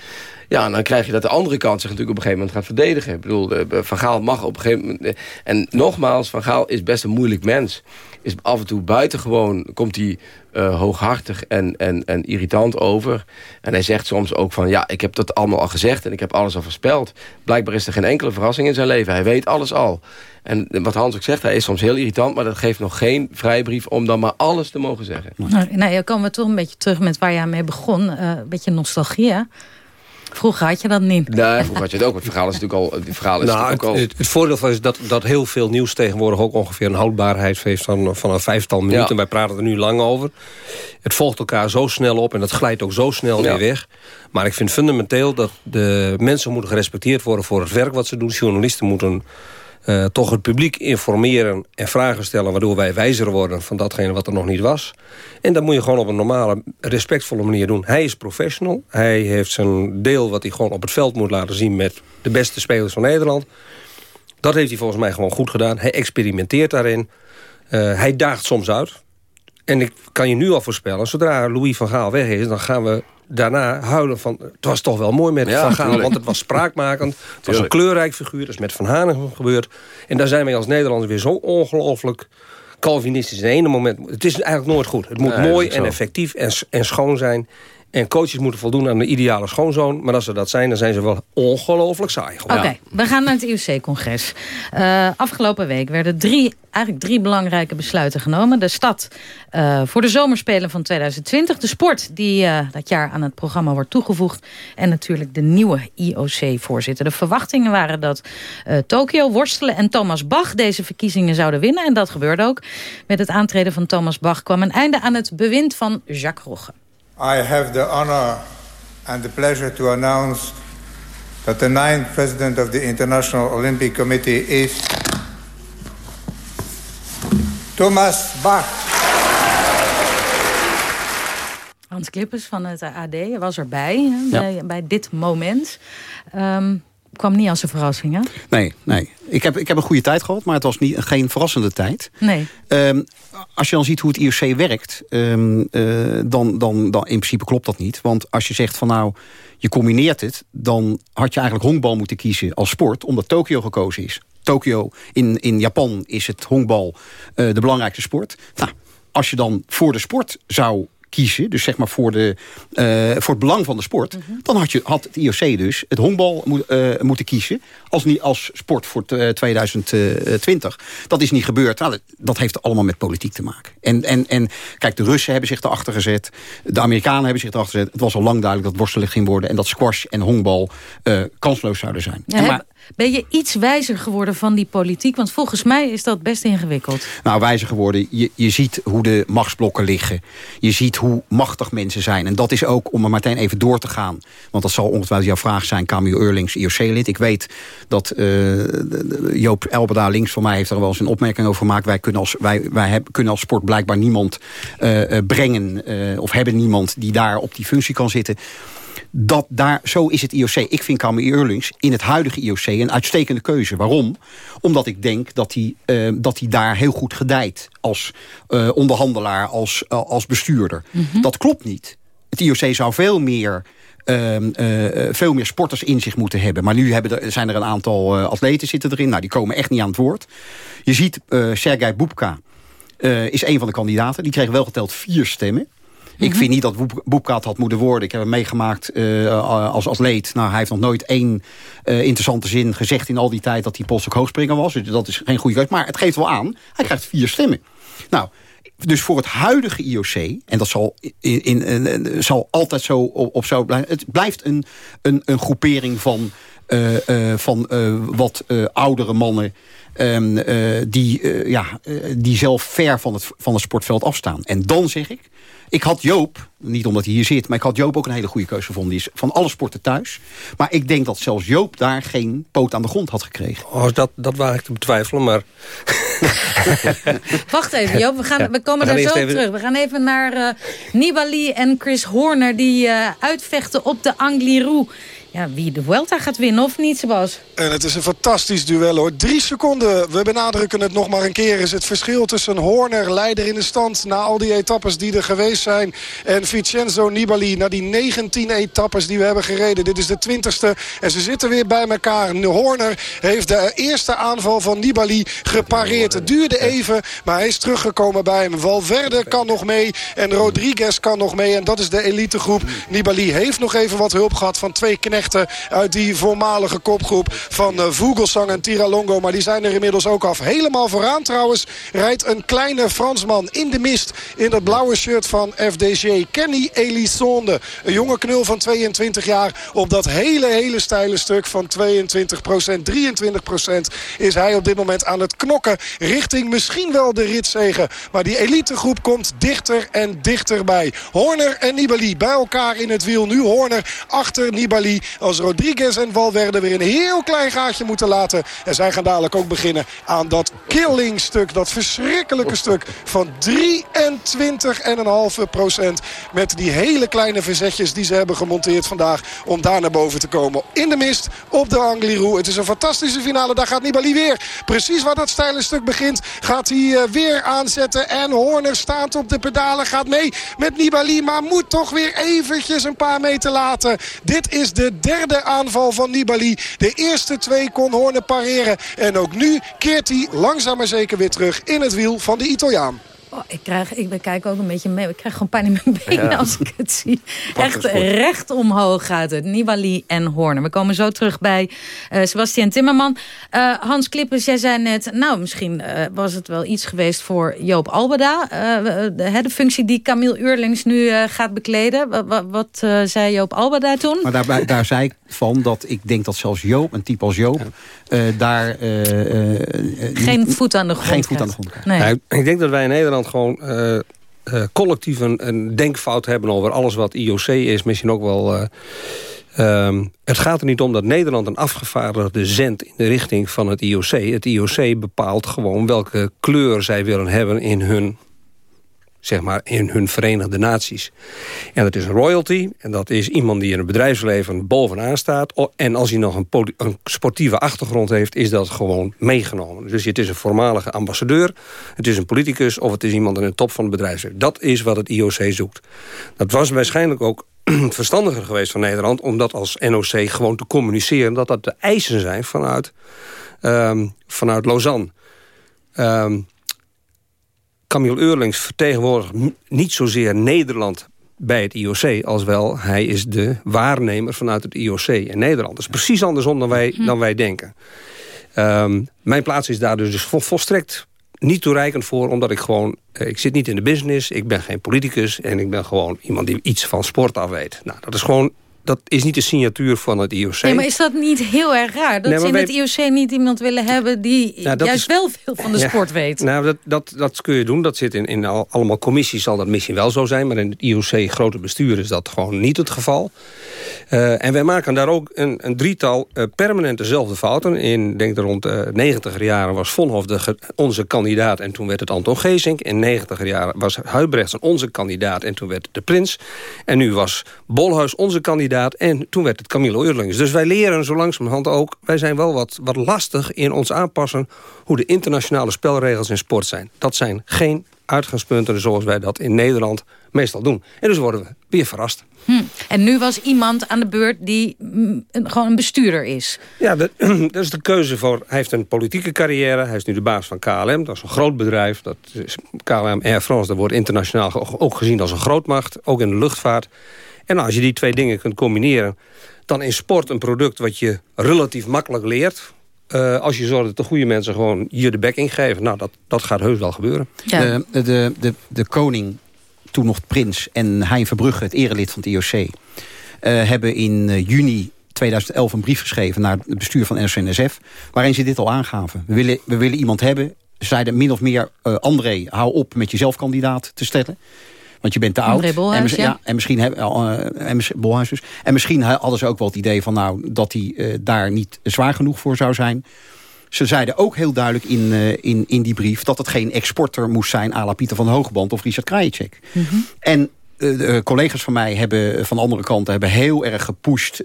Ja, en dan krijg je dat de andere kant zich natuurlijk op een gegeven moment gaat verdedigen. Ik bedoel, Van Gaal mag op een gegeven moment... En nogmaals, Van Gaal is best een moeilijk mens. Is af en toe buitengewoon, komt hij hooghartig en, en, en irritant over. En hij zegt soms ook van, ja, ik heb dat allemaal al gezegd... en ik heb alles al voorspeld. Blijkbaar is er geen enkele verrassing in zijn leven. Hij weet alles al. En wat Hans ook zegt, hij is soms heel irritant... maar dat geeft nog geen vrijbrief om dan maar alles te mogen zeggen. Nou, nou ja, komen we toch een beetje terug met waar je mee begon. Een beetje nostalgie, hè? Vroeger had je dat niet. Nee, vroeger had je het ook. Het verhaal is natuurlijk al... Het, verhaal is nou, ook al... Het, het, voordeel van is dat, dat heel veel nieuws tegenwoordig... ook ongeveer een houdbaarheid heeft van, van een vijftal minuten. Ja. Wij praten er nu lang over. Het volgt elkaar zo snel op en het glijdt ook zo snel ja. weer weg. Maar ik vind fundamenteel dat de mensen moeten gerespecteerd worden... voor het werk wat ze doen. Journalisten moeten... Uh, toch het publiek informeren en vragen stellen... waardoor wij wijzer worden van datgene wat er nog niet was. En dat moet je gewoon op een normale, respectvolle manier doen. Hij is professional. Hij heeft zijn deel wat hij gewoon op het veld moet laten zien... met de beste spelers van Nederland. Dat heeft hij volgens mij gewoon goed gedaan. Hij experimenteert daarin. Uh, hij daagt soms uit. En ik kan je nu al voorspellen... zodra Louis van Gaal weg is, dan gaan we daarna huilen van... het was toch wel mooi met ja, Van Gaal, tuurlijk. want het was spraakmakend. Het was een kleurrijk figuur, dat is met Van Hanegem gebeurd. En daar zijn wij als Nederlanders weer zo ongelooflijk Calvinistisch. In ene moment, het is eigenlijk nooit goed. Het moet nee, mooi en effectief en, en schoon zijn. En coaches moeten voldoen aan de ideale schoonzoon. Maar als ze dat zijn, dan zijn ze wel ongelooflijk saai. Oké, okay, ja. we gaan naar het IOC-congres. Uh, afgelopen week werden drie, eigenlijk drie belangrijke besluiten genomen. De stad uh, voor de zomerspelen van 2020. De sport die uh, dat jaar aan het programma wordt toegevoegd. En natuurlijk de nieuwe IOC-voorzitter. De verwachtingen waren dat Tokio, Worstelen en Thomas Bach deze verkiezingen zouden winnen. En dat gebeurde ook. Met het aantreden van Thomas Bach kwam een einde aan het bewind van Jacques Rogge. I have the honor and the pleasure to announce that the ninth president of the International Olympic Committee is Thomas Bach. Hans Klippers van het AD was erbij ja. bij, bij, dit moment. Um, kwam niet als een verrassing, hè? Nee, nee. Ik heb, ik heb een goede tijd gehad, maar het was niet, geen verrassende tijd. Nee. Um, als je dan ziet hoe het IOC werkt, um, uh, dan, dan, dan in principe klopt dat niet. Want als je zegt van nou, je combineert het... dan had je eigenlijk honkbal moeten kiezen als sport, omdat Tokio gekozen is. Tokio, in, in Japan is het honkbal uh, de belangrijkste sport. Nou, als je dan voor de sport zou kiezen, dus zeg maar voor, de, uh, voor het belang van de sport... Mm -hmm. dan had, je, had het IOC dus het honkbal moet, uh, moeten kiezen... Als, niet, als sport voor 2020. Dat is niet gebeurd. Nou, dat heeft allemaal met politiek te maken. En, en, en kijk, de Russen hebben zich erachter gezet. De Amerikanen hebben zich erachter gezet. Het was al lang duidelijk dat worstelen ging worden... en dat squash en honkbal uh, kansloos zouden zijn. Ja, en maar, ben je iets wijzer geworden van die politiek? Want volgens mij is dat best ingewikkeld. Nou, wijzer geworden. Je, je ziet hoe de machtsblokken liggen. Je ziet hoe machtig mensen zijn. En dat is ook, om er meteen even door te gaan... want dat zal ongetwijfeld jouw vraag zijn... Camille Eurlings, IOC-lid. Ik weet dat uh, Joop Elbeda links van mij... heeft er wel eens een opmerking over gemaakt. Wij kunnen als, wij, wij kunnen als sport blijkbaar niemand uh, brengen... Uh, of hebben niemand die daar op die functie kan zitten dat daar, zo is het IOC. Ik vind Camille Eurlings in het huidige IOC een uitstekende keuze. Waarom? Omdat ik denk dat hij, uh, dat hij daar heel goed gedijt. Als uh, onderhandelaar, als, uh, als bestuurder. Mm -hmm. Dat klopt niet. Het IOC zou veel meer... Uh, uh, veel meer sporters in zich moeten hebben. Maar nu hebben er, zijn er een aantal uh, atleten zitten erin. Nou, die komen echt niet aan het woord. Je ziet, Sergei Boepka is een van de kandidaten. Die kreeg wel geteld vier stemmen. Ik vind niet dat het had moeten worden. Ik heb hem meegemaakt uh, als atleet. Nou, hij heeft nog nooit één uh, interessante zin gezegd in al die tijd... dat hij polstok hoogspringer was. Dus dat is geen goede keuze. Maar het geeft wel aan. Hij krijgt vier stemmen. Nou, dus voor het huidige IOC, en dat zal, in, in, in, zal altijd zo op, op zo blijven... het blijft een, een, een groepering van... van wat oudere mannen... Ehm, die, ja, die zelf ver van het, van het sportveld afstaan. En dan zeg ik, ik had Joop, niet omdat hij hier zit... maar ik had Joop ook een hele goede keuze gevonden. Die is van alle sporten thuis. Maar ik denk dat zelfs Joop daar geen poot aan de grond had gekregen. Oh, dat, dat waar ik te betwijfelen, maar... Wacht even, Joop. We, gaan, we komen daar zo terug. We gaan even naar uh, Nibali en Chris Horner... die uh, uitvechten op de Angliru ja, wie de Vuelta gaat winnen of niet, Sebas. En het is een fantastisch duel hoor. Drie seconden, we benadrukken het nog maar een keer... is het verschil tussen Horner, leider in de stand... na al die etappes die er geweest zijn... en Vincenzo Nibali, na die 19 etappes die we hebben gereden. Dit is de 20ste en ze zitten weer bij elkaar. Horner heeft de eerste aanval van Nibali gepareerd. Het duurde even, maar hij is teruggekomen bij hem. Valverde kan nog mee en Rodriguez kan nog mee. En dat is de elitegroep. Nibali heeft nog even wat hulp gehad van twee knechten uit die voormalige kopgroep van uh, Vogelsang en Tiralongo. Maar die zijn er inmiddels ook af. Helemaal vooraan trouwens rijdt een kleine Fransman in de mist in dat blauwe shirt van FDG. Kenny Elisonde, een jonge knul van 22 jaar. Op dat hele, hele steile stuk van 22% 23% is hij op dit moment aan het knokken. Richting misschien wel de ritzegen. Maar die elitegroep komt dichter en dichterbij. Horner en Nibali bij elkaar in het wiel. Nu Horner achter Nibali. Als Rodriguez en Valverde weer een heel klein gaatje moeten laten. En zij gaan dadelijk ook beginnen aan dat killingstuk. Dat verschrikkelijke stuk van 23,5 procent. Met die hele kleine verzetjes die ze hebben gemonteerd vandaag. Om daar naar boven te komen. In de mist op de Angliru. Het is een fantastische finale. Daar gaat Nibali weer. Precies waar dat steile stuk begint. Gaat hij eh, weer aanzetten. En Horner staat op de pedalen. Gaat mee met Nibali. Maar moet toch weer eventjes een paar meter laten. Dit is de derde aanval van Nibali. De eerste twee kon Horner pareren. En ook nu keert hij langzaam maar zeker weer terug in het wiel van de Italiaan. Oh, ik, krijg, ik kijk ook een beetje mee. Ik krijg gewoon pijn in mijn benen als ik het zie. Echt recht omhoog gaat het. Nibali en Horner. We komen zo terug bij uh, Sebastian Timmerman. Uh, Hans Klippers, jij zei net... nou, misschien uh, was het wel iets geweest voor Joop Albeda. de, de, functie die Camille Uurlings nu gaat bekleden. Wat, wat zei Joop Albeda toen? Maar daar, daar zei ik van dat ik denk dat zelfs Joop, een type als Joop... daar geen voet aan de grond Geen voet aan de grond krijgt. Nee. ik denk dat wij in Nederland gewoon uh, uh, collectief een, een, denkfout hebben over alles wat IOC is. Misschien ook wel... Uh, um, het gaat er niet om dat Nederland een afgevaardigde zendt in de richting van het IOC. Het IOC bepaalt gewoon welke kleur zij willen hebben in hun zeg maar, in hun Verenigde Naties. En dat is een royalty. En dat is iemand die in het bedrijfsleven bovenaan staat. En als hij nog een, een, sportieve achtergrond heeft, is dat gewoon meegenomen. Dus het is een voormalige ambassadeur, het is een politicus... of het is iemand in de top van het bedrijfsleven. Dat is wat het IOC zoekt. Dat was waarschijnlijk ook verstandiger geweest van Nederland... om dat als NOC gewoon te communiceren... dat dat de eisen zijn vanuit, um, vanuit Lausanne. Um, Camille Eurlings vertegenwoordigt niet zozeer Nederland bij het IOC... als wel hij is de waarnemer vanuit het IOC in Nederland. Dat is precies andersom dan wij, dan wij denken. Um, mijn plaats is daar dus volstrekt niet toereikend voor... omdat ik gewoon... Eh, ik zit niet in de business, ik ben geen politicus... en ik ben gewoon iemand die iets van sport af weet. Nou, dat is gewoon dat is niet de signatuur van het IOC. Nee, maar is dat niet heel erg raar? Dat ze in het IOC niet iemand willen hebben... die nou, juist wel veel van de sport weet? Nou, dat, dat, dat kun je doen. Dat zit in, in allemaal commissies zal dat misschien wel zo zijn. Maar in het IOC grote bestuur is dat gewoon niet het geval. Uh, en wij maken daar ook een, een drietal uh, permanent dezelfde fouten. In, denk rond de uh, 90 jaren was Vonhof de, onze kandidaat... en toen werd het Anton Geesink. In 90 jaren was Huibrechts onze kandidaat... en toen werd het de Prins. En nu was Bolhuis onze kandidaat en toen werd het Camilo Eurlings. Dus wij leren zo langzamerhand ook... wij zijn wel wat, wat lastig in ons aanpassen... hoe de internationale spelregels in sport zijn. Dat zijn geen uitgangspunten zoals wij dat in Nederland meestal doen. En dus worden we weer verrast. Hm. En nu was iemand aan de beurt die mm, gewoon een bestuurder is. Ja, dat, dat, is de keuze voor... Hij heeft een politieke carrière. Hij is nu de baas van KLM. Dat is een groot bedrijf. Dat is KLM Air France. Dat wordt internationaal ook gezien als een grootmacht. Ook in de luchtvaart. En als je die twee dingen kunt combineren... dan is sport een product wat je relatief makkelijk leert... Uh, als je zorgt dat de goede mensen gewoon je de bek ingeven. Nou, dat, dat gaat heus wel gebeuren. Ja. De, de, de, de koning, toen nog prins, en Hein Verbrugge, het erelid van het IOC... Uh, hebben in juni 2011 een brief geschreven naar het bestuur van NSNSF... waarin ze dit al aangaven. We willen, we willen iemand hebben. Ze zeiden min of meer, uh, André, hou op met jezelf kandidaat te stellen. Want je bent te oud. En, ja. en misschien en, Bolhuis dus. En misschien hadden ze ook wel het idee van nou dat hij uh, daar niet zwaar genoeg voor zou zijn. Ze zeiden ook heel duidelijk in, uh, in, in die brief... dat het geen exporter moest zijn à la Pieter van Hoogband of Richard Krajicek. Mm -hmm. En uh, collega's van mij hebben van de andere kanten hebben heel erg gepusht.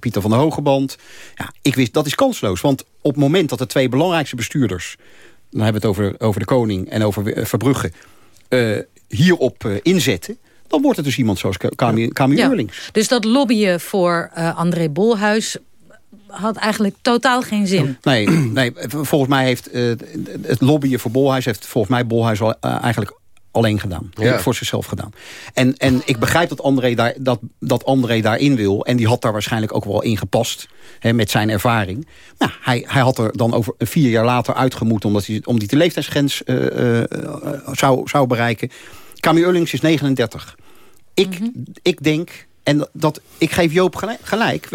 Pieter van de Hogeband. Ja, ik wist dat is kansloos. Want op het moment dat de twee belangrijkste bestuurders. dan hebben we het over, over de koning en over Verbrugge. Hierop inzetten dan wordt het dus iemand zoals ja. Eurlings. Dus dat lobbyen voor André Bolhuis had eigenlijk totaal geen zin. Nee, nee volgens mij heeft het lobbyen voor Bolhuis... heeft volgens mij Bolhuis al, eigenlijk alleen gedaan. Ja. Voor zichzelf gedaan. En, en ik begrijp dat André, daar, dat, dat André daarin wil. En die had daar waarschijnlijk ook wel in gepast. Hè, met zijn ervaring. Nou, hij, hij had er dan over vier jaar later uitgemoet... omdat hij, om die de leeftijdsgrens uh, uh, zou, zou bereiken. Camille Ullings is 39. Ik, mm -hmm. ik denk... En dat, ik geef Joop gelijk. gelijk.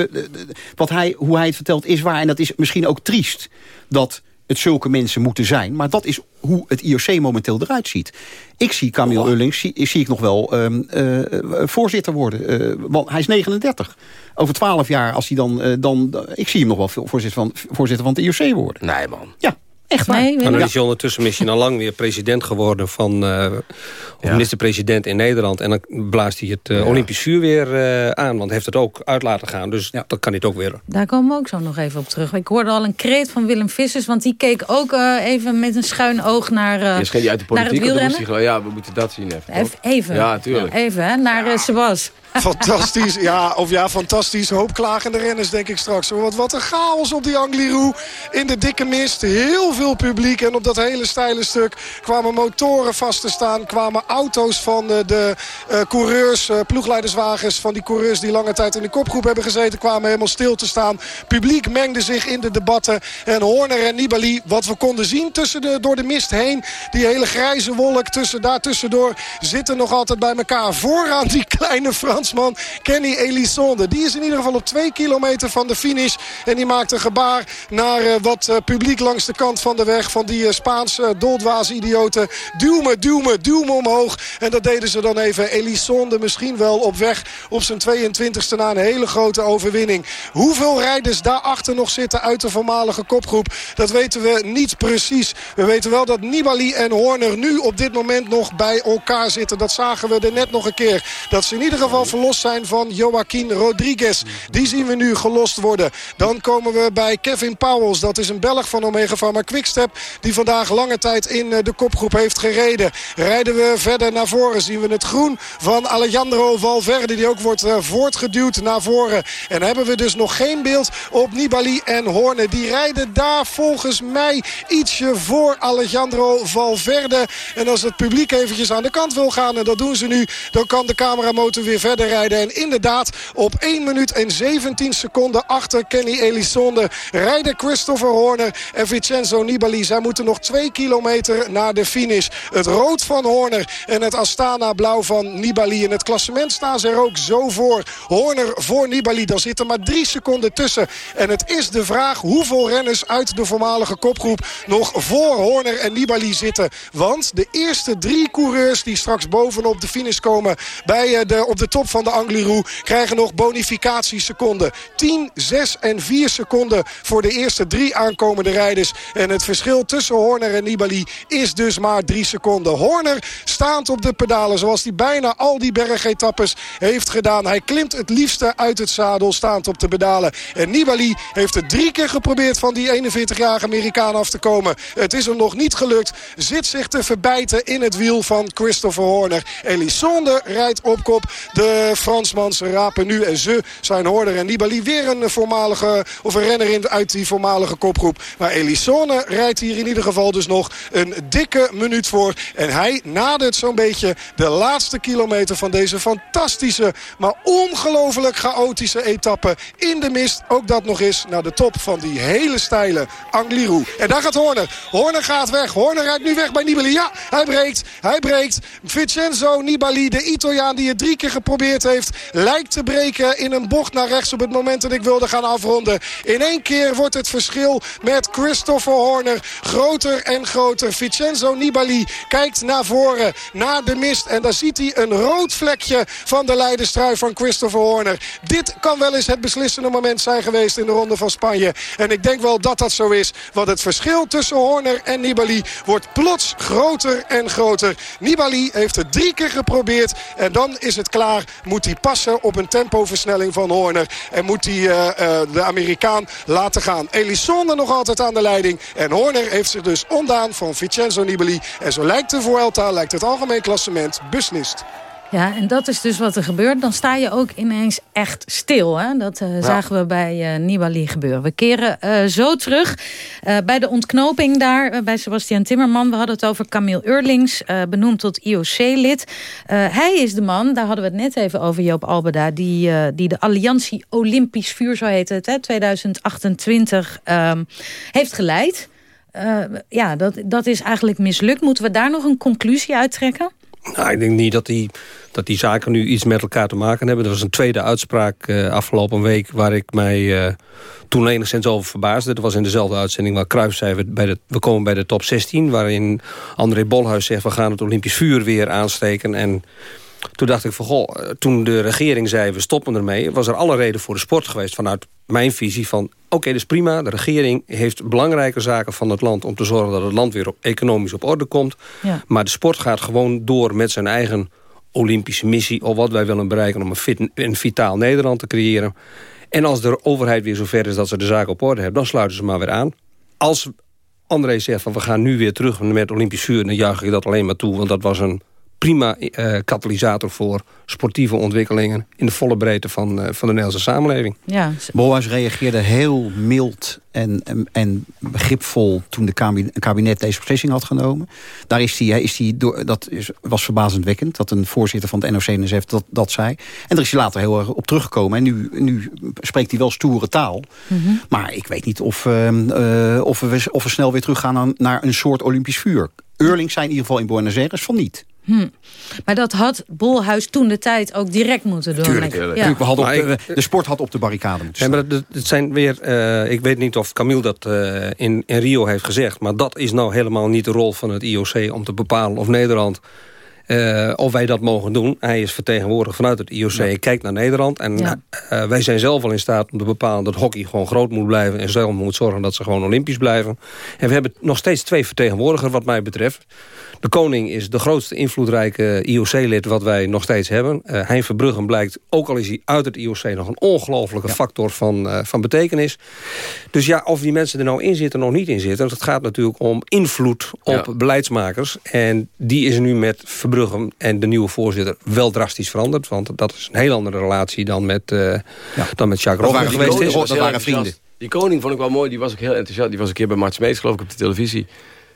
Wat hij, hoe hij het vertelt is waar. En dat is misschien ook triest. Dat het zulke mensen moeten zijn. Maar dat is hoe het IOC momenteel eruit ziet. Ik zie Camille oh. Ullings, zie, zie, ik nog wel um, uh, voorzitter worden. Uh, want hij is 39. Over 12 jaar, als hij dan, uh, dan... Ik zie hem nog wel voorzitter van, voorzitter van het IOC worden. Nee, man. Ja. Echt waar. Nee, dan is hij ondertussen misschien al lang weer president geworden van uh, ja. minister-president in Nederland. En dan blaast hij het uh, ja. Olympisch vuur weer uh, aan. Want hij heeft het ook uit laten gaan. Dus ja. dat kan hij het ook weer. Daar komen we ook zo nog even op terug. Ik hoorde al een kreet van Willem Vissers. Want die keek ook even met een schuin oog naar, uh, ja, uit de politiek, naar het wielrennen. ja, we moeten dat zien even. Even, even. Ja. Even, hè, naar uh, Sebas. Fantastisch, ja, of ja, fantastisch. Hoop klagende renners, denk ik straks. Wat, wat een chaos op die Angliru. In de dikke mist, heel veel publiek. En op dat hele steile stuk kwamen motoren vast te staan. Kwamen auto's van de, de uh, coureurs, uh, ploegleiderswagens... van die coureurs die lange tijd in de kopgroep hebben gezeten... kwamen helemaal stil te staan. Publiek mengde zich in de debatten. En Horner en Nibali, wat we konden zien tussen de, door de mist heen... die hele grijze wolk tussen, daar tussendoor zitten nog altijd bij elkaar. Vooraan die kleine Frans Fransman Kenny Elisonde. Die is in ieder geval op twee kilometer van de finish. En die maakt een gebaar naar wat publiek langs de kant van de weg. Van die uh, Spaanse doldwaas-idioten. Duw me, duw me, duw omhoog. En dat deden ze dan even. Elisonde misschien wel op weg op zijn 22e na een hele grote overwinning. Hoeveel rijders daarachter nog zitten uit de voormalige kopgroep. Dat weten we niet precies. We weten wel dat Nibali en Horner nu op dit moment nog bij elkaar zitten. Dat zagen we er net nog een keer. Dat ze in ieder geval verlost zijn van Joaquin Rodriguez. Die zien we nu gelost worden. Dan komen we bij Kevin Powels. Dat is een Belg van Omega Pharma Die vandaag lange tijd in eh, de kopgroep heeft gereden. Rijden we verder naar voren. Zien we het groen van Alejandro Valverde. Die ook wordt uh, voortgeduwd naar voren. En hebben we dus nog geen beeld op Nibali en Horne. Die rijden daar volgens mij ietsje voor Alejandro Valverde. En als het publiek eventjes aan de kant wil gaan. En dat doen ze nu. Dan kan de cameramotor weer verder rijden. En inderdaad op 1 minuut en 17 seconden achter Kenny Elisonde rijden Christopher Horner en Vincenzo Nibali. Zij moeten nog 2 kilometer naar de finish. Het rood van Horner en het Astana blauw van Nibali. In het klassement staan ze er ook zo voor. Horner voor Nibali. Dan zit er maar 3 seconden tussen. En het is de vraag hoeveel renners uit de voormalige kopgroep nog voor Horner en Nibali zitten. Want de eerste drie coureurs die straks bovenop de finish komen bij de, op de top van de Angliru krijgen nog bonificatieseconden. 10, 6 en 4 seconden voor de eerste drie aankomende rijders. En het verschil tussen Horner en Nibali is dus maar 3 seconden. Horner staand op de pedalen zoals hij bijna al die bergetappes heeft gedaan. Hij klimt het liefste uit het zadel staand op de pedalen. En Nibali heeft het drie keer geprobeerd van die 41-jarige Amerikaan af te komen. Het is hem nog niet gelukt. Zit zich te verbijten in het wiel van Christopher Horner. Elisonde rijdt op kop. De Fransmans rapen nu en ze zijn Horner en Nibali weer een voormalige of een renner in, uit die voormalige kopgroep. Maar Elisone Rijdt hier in ieder geval dus nog een dikke minuut voor. En hij nadert zo'n beetje de laatste kilometer van deze fantastische... maar ongelooflijk chaotische etappe in de mist. Ook dat nog eens naar de top van die hele steile Angliru. En daar gaat Horner. Horner gaat weg. Horner rijdt nu weg bij Nibali. Ja, hij breekt. Hij breekt. Vincenzo Nibali, de Italiaan die het drie keer geprobeerd heeft... lijkt te breken in een bocht naar rechts op het moment dat ik wilde gaan afronden. In één keer wordt het verschil met Christopher Horner groter en groter. Vincenzo Nibali kijkt naar voren, naar de mist. En daar ziet hij een rood vlekje van de leiderstrui van Christopher Horner. Dit kan wel eens het beslissende moment zijn geweest in de Ronde van Spanje. En ik denk wel dat dat zo is. Want het verschil tussen Horner en Nibali wordt plots groter en groter. Nibali heeft het drie keer geprobeerd. En dan is het klaar. Moet hij passen op een tempoversnelling van Horner. En moet hij uh, uh, de Amerikaan laten gaan. Elisonde nog altijd aan de leiding. En Horner heeft zich dus ondaan van Vincenzo Nibali. En zo lijkt de Vuelta, lijkt het algemeen klassement beslist. Ja, en dat is dus wat er gebeurt. Dan sta je ook ineens echt stil. Hè? Dat uh, ja. zagen we bij uh, Nibali gebeuren. We keren uh, zo terug bij de ontknoping daar bij Sebastian Timmerman. We hadden het over Camille Eurlings, benoemd tot IOC-lid. hij is de man, daar hadden we het net even over Joop Albeda... die, die de Alliantie Olympisch Vuur, zo heet het, hè, 2028, um, heeft geleid. Ja, dat, dat is eigenlijk mislukt. Moeten we daar nog een conclusie uit trekken? Nou, ik denk niet dat die, dat die zaken nu iets met elkaar te maken hebben. Er was een tweede uitspraak uh, afgelopen week... waar ik mij uh, toen enigszins over verbaasde. Dat was in dezelfde uitzending waar Cruijff zei... We, bij de, we komen bij de top 16... waarin André Bolhuis zegt... we gaan het Olympisch vuur weer aansteken... en toen dacht ik van, goh, toen de regering zei we stoppen ermee... was er alle reden voor de sport geweest vanuit mijn visie van... oké, okay, dat is prima, de regering heeft belangrijke zaken van het land... om te zorgen dat het land weer op, economisch op orde komt. Ja. Maar de sport gaat gewoon door met zijn eigen Olympische missie... of wat wij willen bereiken om een, fit, een vitaal Nederland te creëren. En als de overheid weer zover is dat ze de zaken op orde hebben... dan sluiten ze maar weer aan. Als André zegt van we gaan nu weer terug met Olympisch vuur... dan juich ik dat alleen maar toe, want dat was een prima uh, katalysator voor sportieve ontwikkelingen... in de volle breedte van, uh, van de Nederlandse samenleving. Ja. Bolhuis reageerde heel mild en, en, en, begripvol... toen de kabinet, kabinet deze beslissing had genomen. Daar is hij, is hij door, dat is, was verbazendwekkend... dat een voorzitter van het NOC-NSF dat, dat zei. En daar is hij later heel erg op teruggekomen. En nu, nu spreekt hij wel stoere taal. Mm -hmm. Maar ik weet niet of, uh, of, we, of we snel weer teruggaan naar, naar een soort Olympisch vuur. Eurlings zijn in ieder geval in Buenos Aires van niet. Hm. Maar dat had Bolhuis toen de tijd ook direct moeten doen. Tuurlijk, ja. Tuurlijk, we hadden op de, de, sport had op de barricade moeten staan. Ja, maar het zijn weer, uh, ik weet niet of Camille dat uh, in, in Rio heeft gezegd... maar dat is nou helemaal niet de rol van het IOC om te bepalen of Nederland... Uh, of wij dat mogen doen. Hij is vertegenwoordigd vanuit het IOC. Ja. Kijkt naar Nederland. En ja. uh, wij zijn zelf al in staat om te bepalen dat hockey gewoon groot moet blijven. En zelf moet zorgen dat ze gewoon olympisch blijven. En we hebben nog steeds twee vertegenwoordigers wat mij betreft. De koning is de grootste invloedrijke IOC-lid wat wij nog steeds hebben. Uh, hein Verbruggen blijkt, ook al is hij uit het IOC... nog een ongelofelijke ja. factor van, uh, van betekenis. Dus ja, of die mensen er nou in zitten of niet in zitten... dat gaat natuurlijk om invloed op beleidsmakers. En die is nu met Verbruggen en de nieuwe voorzitter wel drastisch veranderd. Want dat is een heel andere relatie dan met, uh, ja. dan met Jacques Rogge geweest is. Dat waren vrienden. Die koning vond ik wel mooi, die was ook heel enthousiast. Die was een keer bij Mart Smeets, geloof ik, op de televisie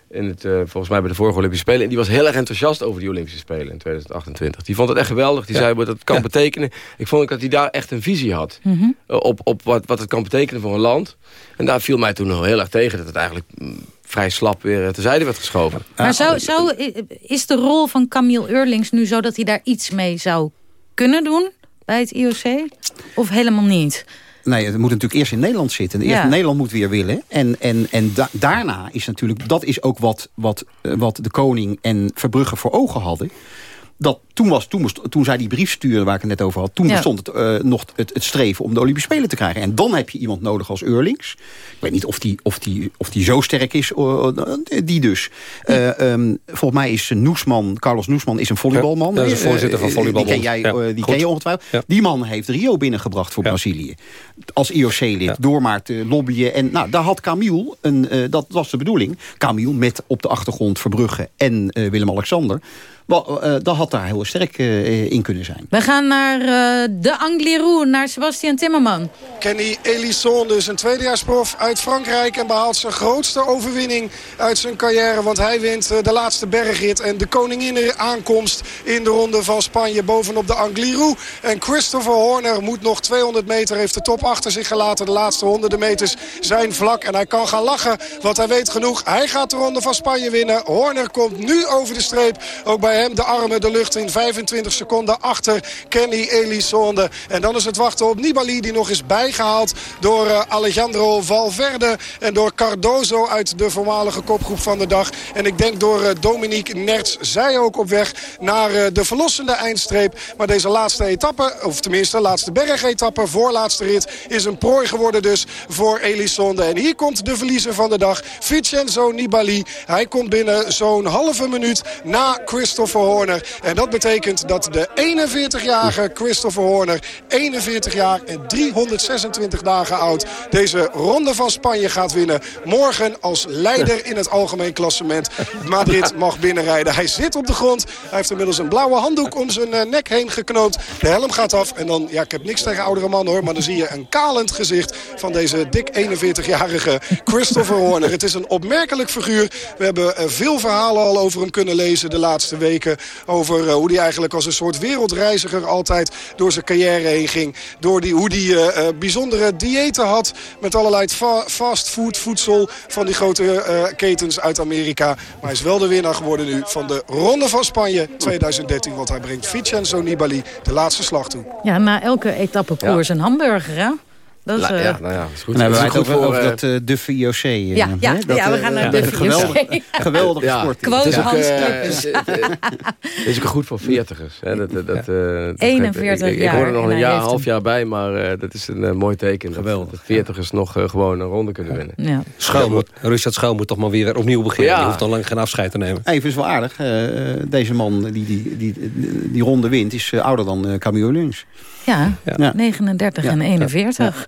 in het, uh, volgens mij bij de vorige Olympische Spelen. En die was heel erg enthousiast over die Olympische Spelen in 2028. Die vond het echt geweldig. Die ja. zei wat het kan ja. betekenen. Ik vond dat hij daar echt een visie had. Mm -hmm. uh, op op wat, wat het kan betekenen voor een land. En daar viel mij toen nog heel erg tegen dat het eigenlijk... Vrij slap weer terzijde werd geschoven. Maar zou, zou, is de rol van Camille Eurlings nu zo dat hij daar iets mee zou kunnen doen bij het IOC? Of helemaal niet? Nee, het moet natuurlijk eerst in Nederland zitten. Eerst ja. Nederland moet weer willen. En, en, en da daarna is natuurlijk... dat is ook wat, wat, wat de koning en Verbrugge voor ogen hadden dat toen, was, toen, moest, toen zij die brief stuurde waar ik het net over had... toen ja. bestond het, uh, nog het, het, streven om de Olympische Spelen te krijgen. En dan heb je iemand nodig als Eurlings. Ik weet niet of die, of die, of die zo sterk is, uh, die dus. Uh, um, volgens mij is Noesman, Carlos Noesman is een volleybalman. Ja, dat is de voorzitter van volleybalbond. Die ken, jij, ja, die ken je ongetwijfeld. Die man heeft Rio binnengebracht voor Brazilië. Als IOC-lid, door maar te lobbyen. En nou, daar had Camille, een, dat was de bedoeling... Camille met op de achtergrond Verbrugge en Willem-Alexander Wel, uh, dat had daar heel sterk uh, in kunnen zijn. We gaan naar uh, de Angliru, naar Sebastian Timmerman. Kenny Elisson, dus een tweedejaarsprof uit Frankrijk... en behaalt zijn grootste overwinning uit zijn carrière. Want hij wint de laatste bergrit en de koningin aankomst in de ronde van Spanje bovenop de Angliru. En Christopher Horner moet nog 200 meter, heeft de top achter zich gelaten. De laatste honderden meters zijn vlak en hij kan gaan lachen, want hij weet genoeg. Hij gaat de ronde van Spanje winnen. Horner komt nu over de streep. Ook bij hem de armen de lucht in 25 seconden achter Kenny Elisonde. En dan is het wachten op Nibali die nog is bijgehaald door uh, Alejandro Valverde. En door Cardozo uit de voormalige kopgroep van de dag. En ik denk door uh, Dominique Nerts. Zij ook op weg naar uh, de verlossende eindstreep. Maar deze laatste etappe, of tenminste laatste bergetappe, voorlaatste rit... is een prooi geworden dus voor Elisonde. En hier komt de verliezer van de dag, Vincenzo Nibali. Hij komt binnen zo'n halve minuut na Christopher Horner. En dat betekent dat de 41-jarige Christopher Horner... 41 jaar en 326 dagen oud... deze ronde van Spanje gaat winnen. Morgen als leider in het algemeen klassement. Madrid mag binnenrijden. Hij zit op de grond. Hij heeft inmiddels een blauwe handdoek om zijn uh, nek heen geknoopt. De helm gaat af. En dan, ja, ik heb niks tegen oudere mannen hoor... maar dan zie je een kalend gezicht van deze dik 41-jarige Christopher Horner. Het is een opmerkelijk figuur. We hebben uh, veel verhalen al over hem kunnen lezen de laatste weken. Over uh, hoe hij eigenlijk als een soort wereldreiziger altijd door zijn carrière heen ging. Door die, hoe hij bijzondere diëten had met allerlei fa fastfood voedsel van die grote ketens uit Amerika. Maar hij is wel de winnaar geworden nu van de Ronde van Spanje 2013. Want hij brengt Vincenzo Nibali de laatste slag toe. Ja, na elke etappekoers ja. een hamburger, hè? Dat is, La, ja, nou ja, dat is goed. En hebben wij het over, over dat uh, Duff IOC. Ja, ja, dat, ja, we gaan naar Duff geweldig, IOC. Geweldige ja, sport. Quote het Hans Het is ook goed voor veertigers. Hè? Dat, dat, dat, uh, 41 ik, ik, jaar. ik hoor er nog een jaar, een half jaar bij, maar uh, dat is een uh, mooi teken. Geweldig. Dat veertigers nog gewoon een ronde kunnen winnen. Ja. Schuil moet, Richard Schuil moet toch maar weer opnieuw beginnen. Ja. Die hoeft dan lang geen afscheid te nemen. Even is wel aardig. deze man die die, die, die, die ronde wint is ouder dan Camille Lunch. Ja, ja, 39 en 41.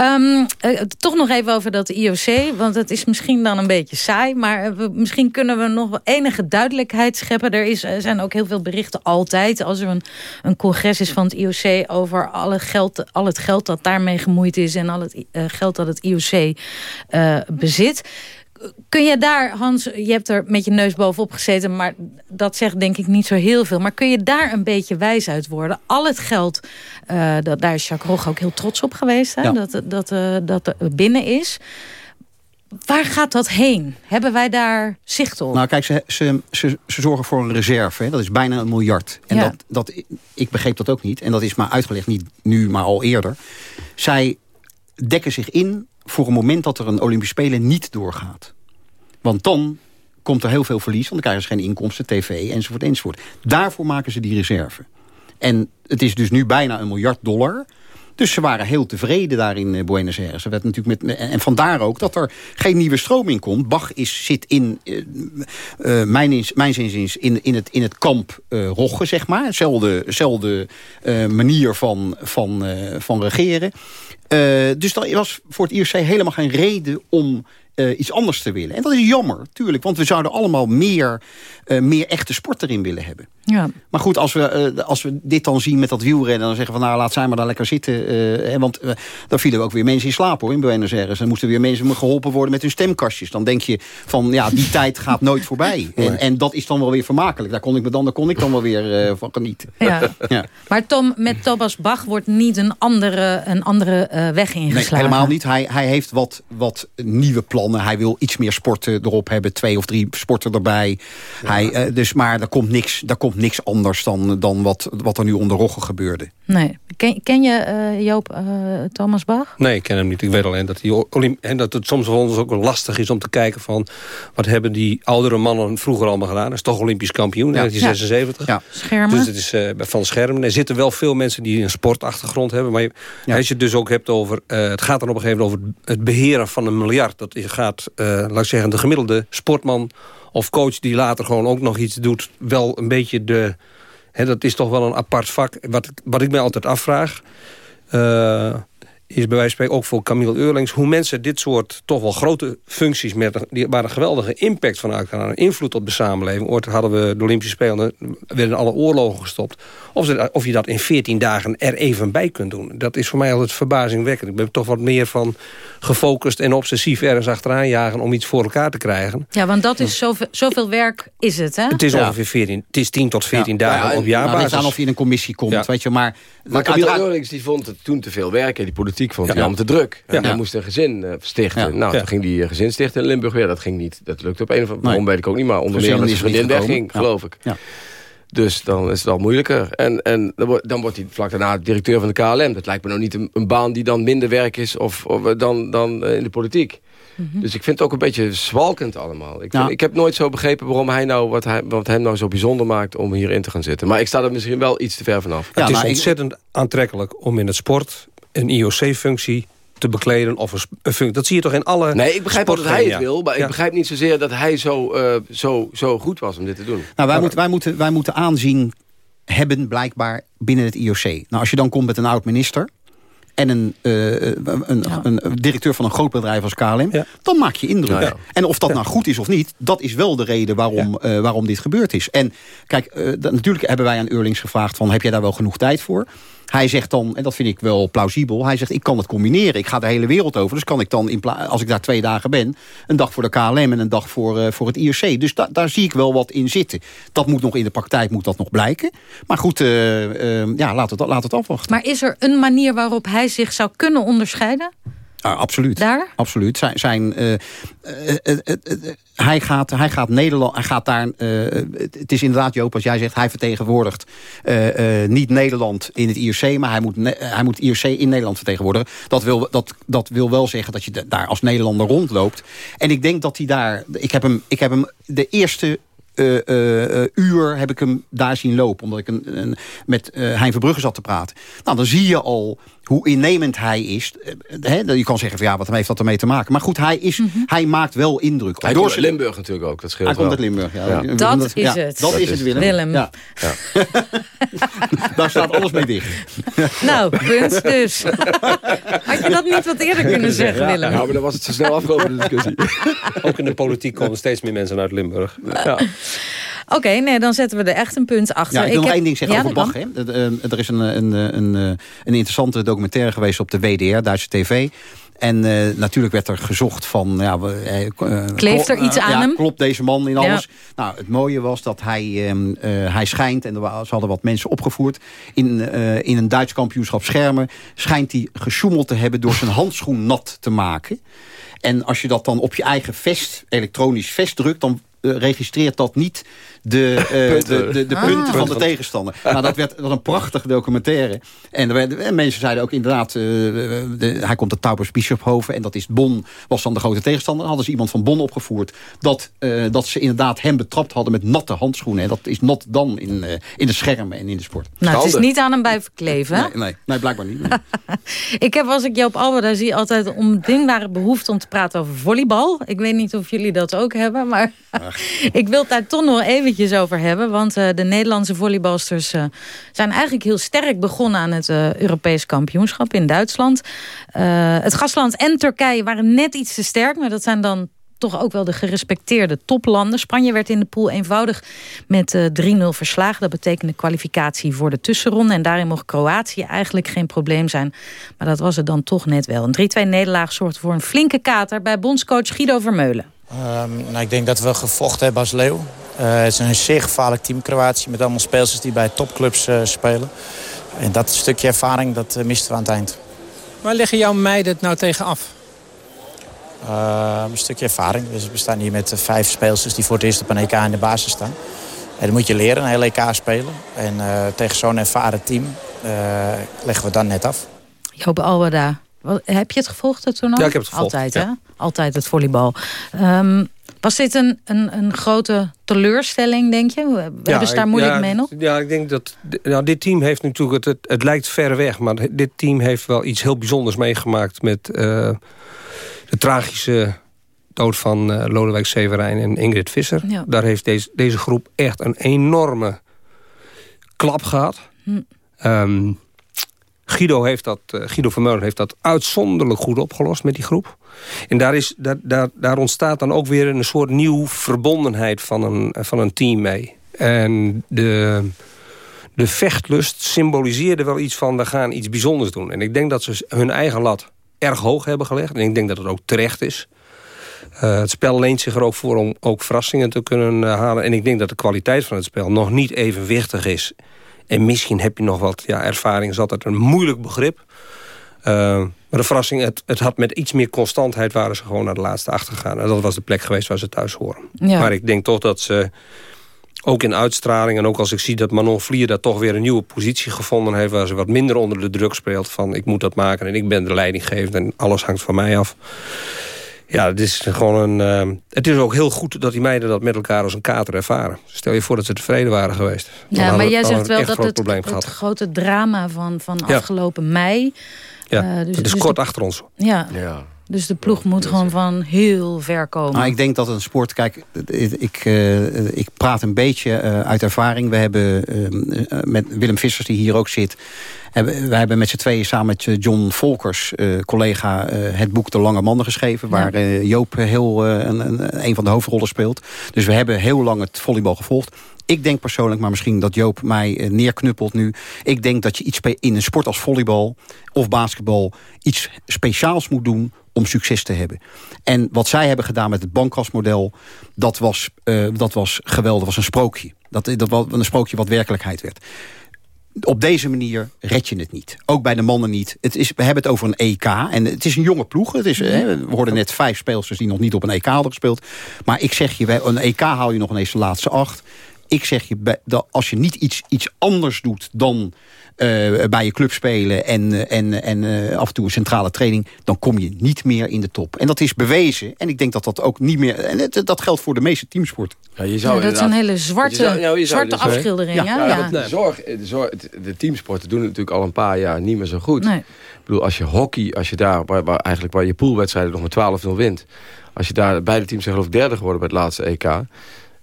Um, uh, toch nog even over dat IOC, want het is misschien dan een beetje saai... maar we, misschien kunnen we nog wel enige duidelijkheid scheppen. Er, is, er zijn ook heel veel berichten altijd... als er een, een congres is van het IOC over alle geld, al het geld dat daarmee gemoeid is... en al het uh, geld dat het IOC uh, bezit... Kun je daar, Hans, je hebt er met je neus bovenop gezeten... maar dat zegt denk ik niet zo heel veel. Maar kun je daar een beetje wijs uit worden? Al het geld, uh, dat, daar is Jacques Rog ook heel trots op geweest... Hè? Ja. Dat, dat, uh, dat er binnen is. Waar gaat dat heen? Hebben wij daar zicht op? Nou kijk, ze, ze, ze, ze zorgen voor een reserve. Hè? Dat is bijna een miljard. En ja. dat, dat, ik begreep dat ook niet. En dat is maar uitgelegd, niet nu, maar al eerder. Zij dekken zich in voor een moment dat er een Olympische Spelen niet doorgaat. Want dan komt er heel veel verlies, want dan krijgen ze geen inkomsten, tv enzovoort enzovoort. Daarvoor maken ze die reserve. En het is dus nu bijna een miljard dollar. Dus ze waren heel tevreden daar in Buenos Aires. Er werd natuurlijk met, en vandaar ook dat er geen nieuwe stroom in komt. Bach is, zit in, uh, mijn, zin in, in, het, in het kamp uh, Rogge, zeg maar. Hetzelfde manier van, van, van regeren. dus er was voor het IOC helemaal geen reden om iets anders te willen. En dat is jammer, tuurlijk. Want we zouden allemaal meer, meer echte sport erin willen hebben. Ja. Maar goed, als we, uh, als we dit dan zien met dat wielrennen... dan zeggen we, nou, laat zij maar daar lekker zitten. Hè, want dan vielen ook weer mensen in slaap, hoor, in Buenos Aires. Dan moesten weer mensen geholpen worden met hun stemkastjes. Dan denk je van, ja, die tijd gaat nooit voorbij. En, en, dat is dan wel weer vermakelijk. Daar kon ik, me dan, daar kon ik dan wel weer van genieten. Ja. ja. Maar Tom, met Thomas Bach wordt niet een andere, een andere weg ingeslagen. Nee, helemaal niet. Hij, hij heeft wat, wat nieuwe plannen. Hij wil iets meer sporten erop hebben. Twee of drie sporten erbij. Ja. Hij, uh, dus, maar er komt niks, er komt niks anders dan, dan wat, wat er nu onder Rogge gebeurde. Nee. Ken, ken je uh, Joop uh, Thomas Bach? Nee, ik ken hem niet. Ik weet alleen dat, die en dat het soms voor ons ook wel lastig is om te kijken van... wat hebben die oudere mannen vroeger allemaal gedaan. Hij is toch Olympisch kampioen, ja. 1976. Ja. Schermen. Dus het is van schermen. Er zitten wel veel mensen die een sportachtergrond hebben. Maar ja. als je het dus ook hebt over... het gaat dan op een gegeven moment over het beheren van een miljard. Dat gaat uh, laat ik zeggen, de gemiddelde sportman of coach die later gewoon ook nog iets doet, wel een beetje de... Dat is toch wel een apart vak. Wat, wat ik me altijd afvraag... Uh, is bij wijze van spreken ook voor Camille Eurlings... hoe mensen dit soort toch wel grote functies... Met, die, waar een geweldige impact van uitgaan... een invloed op de samenleving. Ooit hadden we de Olympische Spelen... werden alle oorlogen gestopt. Of, ze, of je dat in 14 dagen er even bij kunt doen. Dat is voor mij altijd verbazingwekkend. Ik ben toch wat meer van gefocust en obsessief ergens achteraan jagen... om iets voor elkaar te krijgen. Ja, want dat is zoveel, zoveel werk is het, hè? Het is ongeveer 14, het is 10 tot 14 dagen op jaarbasis. Nou, aan of je in een commissie komt, weet je. Maar, maar Camille Eurlings die vond het toen te veel werken. Die politiek vond hij allemaal te druk. En hij moest een gezin uh, stichten. Nou, toen ging die uh, gezin stichten in Limburg weer. Dat ging niet. Dat lukte op een of andere Waarom weet ik ook niet. Maar onder meer omdat zijn vriendin wegging, geloof ik. Dus dan is het al moeilijker. En, en dan wordt hij vlak daarna directeur van de KLM. Dat lijkt me nou niet een, een baan die dan minder werk is of, of dan, dan uh, in de politiek. Mm -hmm. Dus ik vind het ook een beetje zwalkend allemaal. Ik, vind, ik heb nooit zo begrepen waarom hij nou, wat, hij, wat hem nou zo bijzonder maakt om hierin te gaan zitten. Maar ik sta er misschien wel iets te ver vanaf. Ja, het is ontzettend ik... aantrekkelijk om in het sport een IOC-functie te bekleden of een, een functie. Dat zie je toch in alle Nee, ik begrijp dat hij het wil, maar ja. ik begrijp niet zozeer dat hij zo, uh, zo, zo goed was om dit te doen. Nou, wij, moeten, wij, moeten, wij moeten aanzien hebben blijkbaar binnen het IOC. Nou, als je dan komt met een oud-minister en een, uh, een, ja. een, directeur van een groot bedrijf als KLM... Ja. dan maak je indruk. Ja, en of dat nou goed is of niet... dat is wel de reden waarom, uh, waarom dit gebeurd is. En kijk, uh, natuurlijk hebben wij aan Eurlings gevraagd... van heb jij daar wel genoeg tijd voor? Hij zegt dan, en dat vind ik wel plausibel... hij zegt, ik kan het combineren. Ik ga de hele wereld over. Dus kan ik dan, in als ik daar twee dagen ben... een dag voor de KLM en een dag voor, uh, voor het IOC. Dus da daar zie ik wel wat in zitten. Dat moet nog in de praktijk moet dat nog blijken. Maar goed, uh, uh, ja, laat het, laat het afwachten. Maar is er een manier waarop hij zich zou kunnen onderscheiden? Ah, absoluut. Daar? Absoluut. Zijn, zijn, uh, uh, uh, hij, gaat, hij gaat Nederland, hij gaat daar. het is inderdaad, Joop, als jij zegt, hij vertegenwoordigt niet Nederland in het IOC, maar hij moet, hij moet IOC in Nederland vertegenwoordigen. Dat wil, dat, dat wil wel zeggen dat je daar als Nederlander rondloopt. En ik denk dat hij daar. Ik heb hem, ik heb hem de eerste uh, uh, uur heb ik hem daar zien lopen. Omdat ik een, een, met Hein Verbrugge zat te praten. Nou, dan zie je al hoe innemend hij is. He, je kan zeggen, van, ja, wat heeft dat ermee te maken? Maar goed, hij, is, mm -hmm. hij maakt wel indruk. Hij komt uit Limburg natuurlijk ook, dat scheelt Hij komt uit Limburg, ja. ja. Dat, dat is ja, het. Dat, dat is het, Willem. Willem. Ja. Daar staat alles mee dicht. nou, punt dus. Had je dat niet wat eerder kunnen zeggen, Willem? Ja, maar dan was het zo snel afgelopen, de discussie. ook in de politiek komen steeds meer mensen uit Limburg. Ja. Oké, okay, nee, dan zetten we er echt een punt achter. Ja, ik wil ik nog heb... één ding zeggen ja, over Bach. Hè. Er is een, een, een, een interessante documentaire geweest op de WDR, Duitse TV. En uh, natuurlijk werd er gezocht van... Ja, uh, Kleeft er iets aan ja, hem? Klopt deze man in alles? Ja. Nou, het mooie was dat hij, uh, hij schijnt... en er, ze hadden wat mensen opgevoerd... in, in een Duits kampioenschap schermen... schijnt hij gesjoemeld te hebben door zijn handschoen nat te maken. En als je dat dan op je eigen vest, elektronisch vest drukt... dan registreert dat niet de, uh, punten, de, de, de punten ah. van de tegenstander. nou, dat werd dat een prachtige documentaire. En, er werd, en mensen zeiden ook inderdaad... Uh, de, hij komt uit Taubers Bischofhoven en dat is Bonn, was dan de grote tegenstander. Dan hadden ze iemand van Bonn opgevoerd... dat, uh, dat ze inderdaad hem betrapt hadden met natte handschoenen. En dat is nat dan in, in de schermen en in de sport. Nou, het is niet aan hem blijven kleven. Nee, nee, nee, blijkbaar niet. Nee. ik heb, als ik Joop Alba zie, altijd omdingbare behoefte om te praten over volleybal. Ik weet niet of jullie dat ook hebben, maar ik wil daar toch nog eventjes over hebben. Want uh, de Nederlandse volleybalsters uh, zijn eigenlijk heel sterk begonnen aan het uh, Europees kampioenschap in Duitsland. het gastland en Turkije waren net iets te sterk, maar dat zijn dan toch ook wel de gerespecteerde toplanden. Spanje werd in de pool eenvoudig met uh, 3-0 verslagen. Dat betekende kwalificatie voor de tussenronde. En daarin mocht Kroatië eigenlijk geen probleem zijn. Maar dat was het dan toch net wel. Een 3-2 nederlaag zorgde voor een flinke kater... bij bondscoach Guido Vermeulen. Um, nou, ik denk dat we gevochten hebben als leeuw. Uh, het is een zeer gevaarlijk team, Kroatië. Met allemaal spelers die bij topclubs uh, spelen. En dat stukje ervaring, dat uh, misten we aan het eind. Waar leggen jouw meiden het nou tegen af? Uh, een stukje ervaring. Dus we staan hier met vijf speelsters die voor het eerst op een EK in de basis staan. En dat moet je leren, een hele EK spelen. En uh, tegen zo'n ervaren team uh, leggen we dan net af. Joop Alwada, heb je het gevolgd het toernooi? Ja, ik heb het gevolgd. Altijd, ja. hè? Altijd het volleybal. Um, was dit een, een, een grote teleurstelling, denk je? We ja, hebben ze daar moeilijk ja, mee nog? Ja, ik denk dat... Nou, dit team heeft natuurlijk... Het, het, lijkt ver weg, maar dit team heeft wel iets heel bijzonders meegemaakt... met uh, de tragische dood van uh, Lodewijk Severijn en Ingrid Visser. Ja. Daar heeft deze, deze groep echt een enorme klap gehad. Hm. Um, Guido, heeft dat, uh, Guido Vermeulen heeft dat uitzonderlijk goed opgelost met die groep. En daar, is, daar, daar, daar ontstaat dan ook weer een soort nieuw verbondenheid van een, van een team mee. En de, de vechtlust symboliseerde wel iets van... we gaan iets bijzonders doen. En ik denk dat ze hun eigen lat erg hoog hebben gelegd. En ik denk dat het ook terecht is. Uh, het spel leent zich er ook voor om ook verrassingen te kunnen uh, halen. En ik denk dat de kwaliteit van het spel nog niet evenwichtig is. En misschien heb je nog wat ja, ervaring. is altijd een moeilijk begrip. Uh, maar de verrassing, het, het, had met iets meer constantheid... waren ze gewoon naar de laatste achter gegaan. En dat was de plek geweest waar ze thuis horen. Ja. Maar ik denk toch dat ze ook in uitstraling... en ook als ik zie dat Manon Vlier daar toch weer een nieuwe positie gevonden heeft... waar ze wat minder onder de druk speelt van ik moet dat maken... en ik ben de leidinggevende en alles hangt van mij af. Ja, het is gewoon een. Uh, het is ook heel goed dat die meiden dat met elkaar als een kater ervaren. Stel je voor dat ze tevreden waren geweest. Ja, maar jij zegt wel dat het, het grote drama van, van ja. afgelopen mei. Ja, uh, dus, het is dus kort de, achter ons. Ja. ja. Dus de ploeg moet gewoon van heel ver komen. Nou, ik denk dat een sport... Kijk, ik, uh, ik praat een beetje uh, uit ervaring. We hebben uh, met Willem Vissers, die hier ook zit... Hebben, wij hebben met z'n tweeën samen met John Volkers, collega... het boek De Lange Mannen geschreven... waar Joop heel een, een, een van de hoofdrollen speelt. Dus we hebben heel lang het volleybal gevolgd. Ik denk persoonlijk, maar misschien dat Joop mij neerknuppelt nu... ik denk dat je iets in een sport als volleybal of basketbal... iets speciaals moet doen om succes te hebben. En wat zij hebben gedaan met het bankkastmodel... dat was, uh, dat was geweldig, was een sprookje. Dat, dat was een sprookje wat werkelijkheid werd. Op deze manier red je het niet. Ook bij de mannen niet. Het is, we hebben het over een EK. En het is een jonge ploeg. Het is, hè, we hoorden net vijf speelsters die nog niet op een EK hadden gespeeld. Maar ik zeg je, een EK haal je nog ineens de laatste acht. Ik zeg je, als je niet iets, iets anders doet dan uh, bij je club spelen en, en, en uh, af en toe een centrale training... dan kom je niet meer in de top. En dat is bewezen. En ik denk dat dat ook niet meer... En het, dat geldt voor de meeste teamsporten. Ja, je zou ja, dat is een hele zwarte, zou, nou, zwarte dus, afschildering. Ja, ja, De, zorg, de, zorg, de teamsporten doen het natuurlijk al een paar jaar niet meer zo goed. Nee. Ik bedoel, als je hockey, als je daar, waar, waar eigenlijk waar je poolwedstrijden nog met 12-0 wint... als je daar beide teams zijn geloof ik derde geworden bij het laatste EK...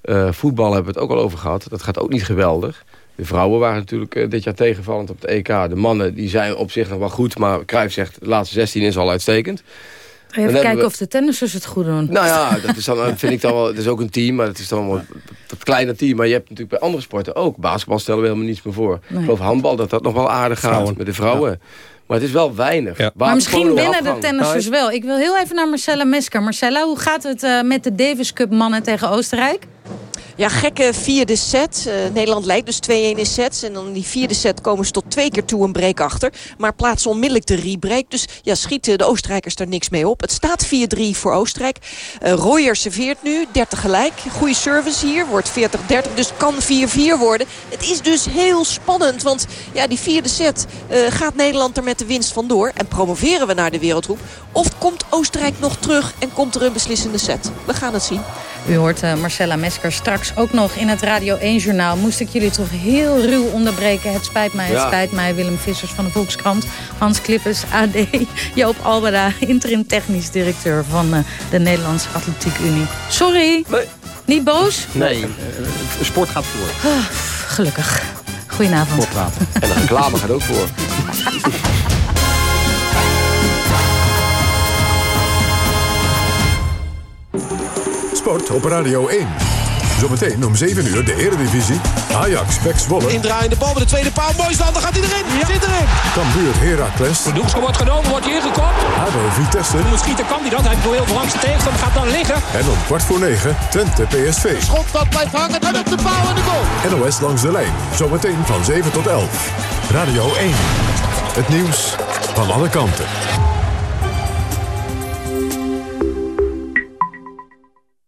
Uh, voetbal hebben we het ook al over gehad. Dat gaat ook niet geweldig. De vrouwen waren natuurlijk uh, dit jaar tegenvallend op de EK. De mannen die zijn op zich nog wel goed. Maar Cruijff zegt, de laatste 16 is al uitstekend. Even kijken we... of de tennissers het goed doen. Nou ja, dat is dan, vind ik dan wel. Het is ook een team, maar het is dan wel een kleine team. Maar je hebt natuurlijk bij andere sporten ook. Basketbal stellen we helemaal niets meer voor. Nee. Ik geloof handbal dat dat nog wel aardig gaat met de vrouwen. Ja. Maar het is wel weinig. Ja. Maar misschien winnen de tennissers wel. Ik wil heel even naar Marcella Mesker. Marcella, hoe gaat het uh, met de Davis Cup mannen tegen Oostenrijk? Ja, gekke vierde set. Uh, Nederland leidt dus 2-1 in sets. En dan in die vierde set komen ze tot twee keer toe een break achter. Maar plaatsen onmiddellijk de rebreak. Dus ja, schieten de Oostenrijkers daar niks mee op. Het staat 4-3 voor Oostenrijk. Uh, Royer serveert nu, 30 gelijk. Goede service hier, wordt 40-30. Dus kan 4-4 worden. Het is dus heel spannend. Want ja, die vierde set uh, gaat Nederland er met de winst vandoor. En promoveren we naar de wereldgroep. Of komt Oostenrijk nog terug en komt er een beslissende set? We gaan het zien. U hoort uh, Marcella Mesker straks ook nog in het Radio 1-journaal. Moest ik jullie toch heel ruw onderbreken. Het spijt mij, het ja. spijt mij. Willem Vissers van de Volkskrant. Hans Klippers, AD. Joop Albeda, interim technisch directeur van uh, de Nederlandse Atletiek Unie. Sorry. Nee. Niet boos? Nee, uh, sport gaat voor. Oh, gelukkig. Goedenavond. En de reclame gaat ook voor. Sport op Radio 1. Zometeen om 7 uur de Eredivisie. Ajax, Pek Zwolle. Indraaiende bal bij de tweede paal. Mooi dan gaat hij erin. Ja. Zit erin. Cambuur Heracles. De doekske wordt genomen, wordt hier ingekopt. ADO Vitesse. Moet schieten kan hij dat. Hij wil heel langs de tegenstander, gaat dan liggen. En om kwart voor 9 Twente PSV. Schot dat blijft hangen en op de paal en de goal. NOS langs de lijn. Zometeen van 7 tot 11. Radio 1. Het nieuws van alle kanten.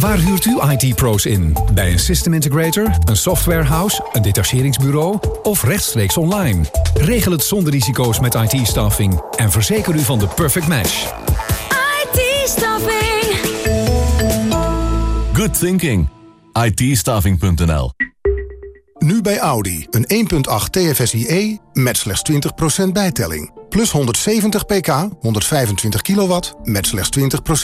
Waar huurt u IT-pro's in? Bij een system integrator, een softwarehouse, een detacheringsbureau of rechtstreeks online? Regel het zonder risico's met IT-staffing en verzeker u van de perfect match. IT-staffing. Good thinking. it Nu bij Audi. Een 1.8 TFSIe met slechts 20% bijtelling. Plus 170 pk, 125 kilowatt, met slechts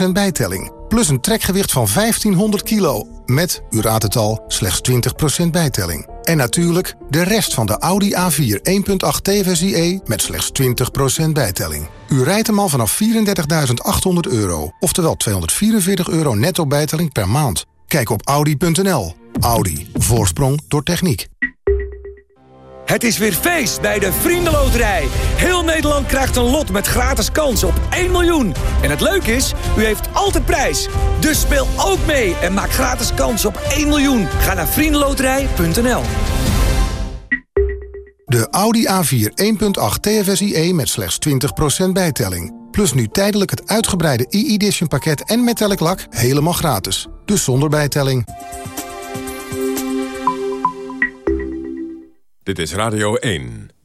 20% bijtelling. Plus een trekgewicht van 1500 kilo, met, u raadt het al, slechts 20% bijtelling. En natuurlijk de rest van de Audi A4 1.8 TFSIe met slechts 20% bijtelling. U rijdt hem al vanaf 34.800 euro, oftewel 244 euro netto bijtelling per maand. Kijk op Audi.nl. Audi. Voorsprong door techniek. Het is weer feest bij de Vriendenloterij. Heel Nederland krijgt een lot met gratis kans op 1 miljoen. En het leuke is, u heeft altijd prijs. Dus speel ook mee en maak gratis kans op 1 miljoen. Ga naar vriendenloterij.nl De Audi A4 1.8 TFSIe met slechts 20% bijtelling. Plus nu tijdelijk het uitgebreide e-edition pakket en metallic lak helemaal gratis. Dus zonder bijtelling. Dit is Radio 1.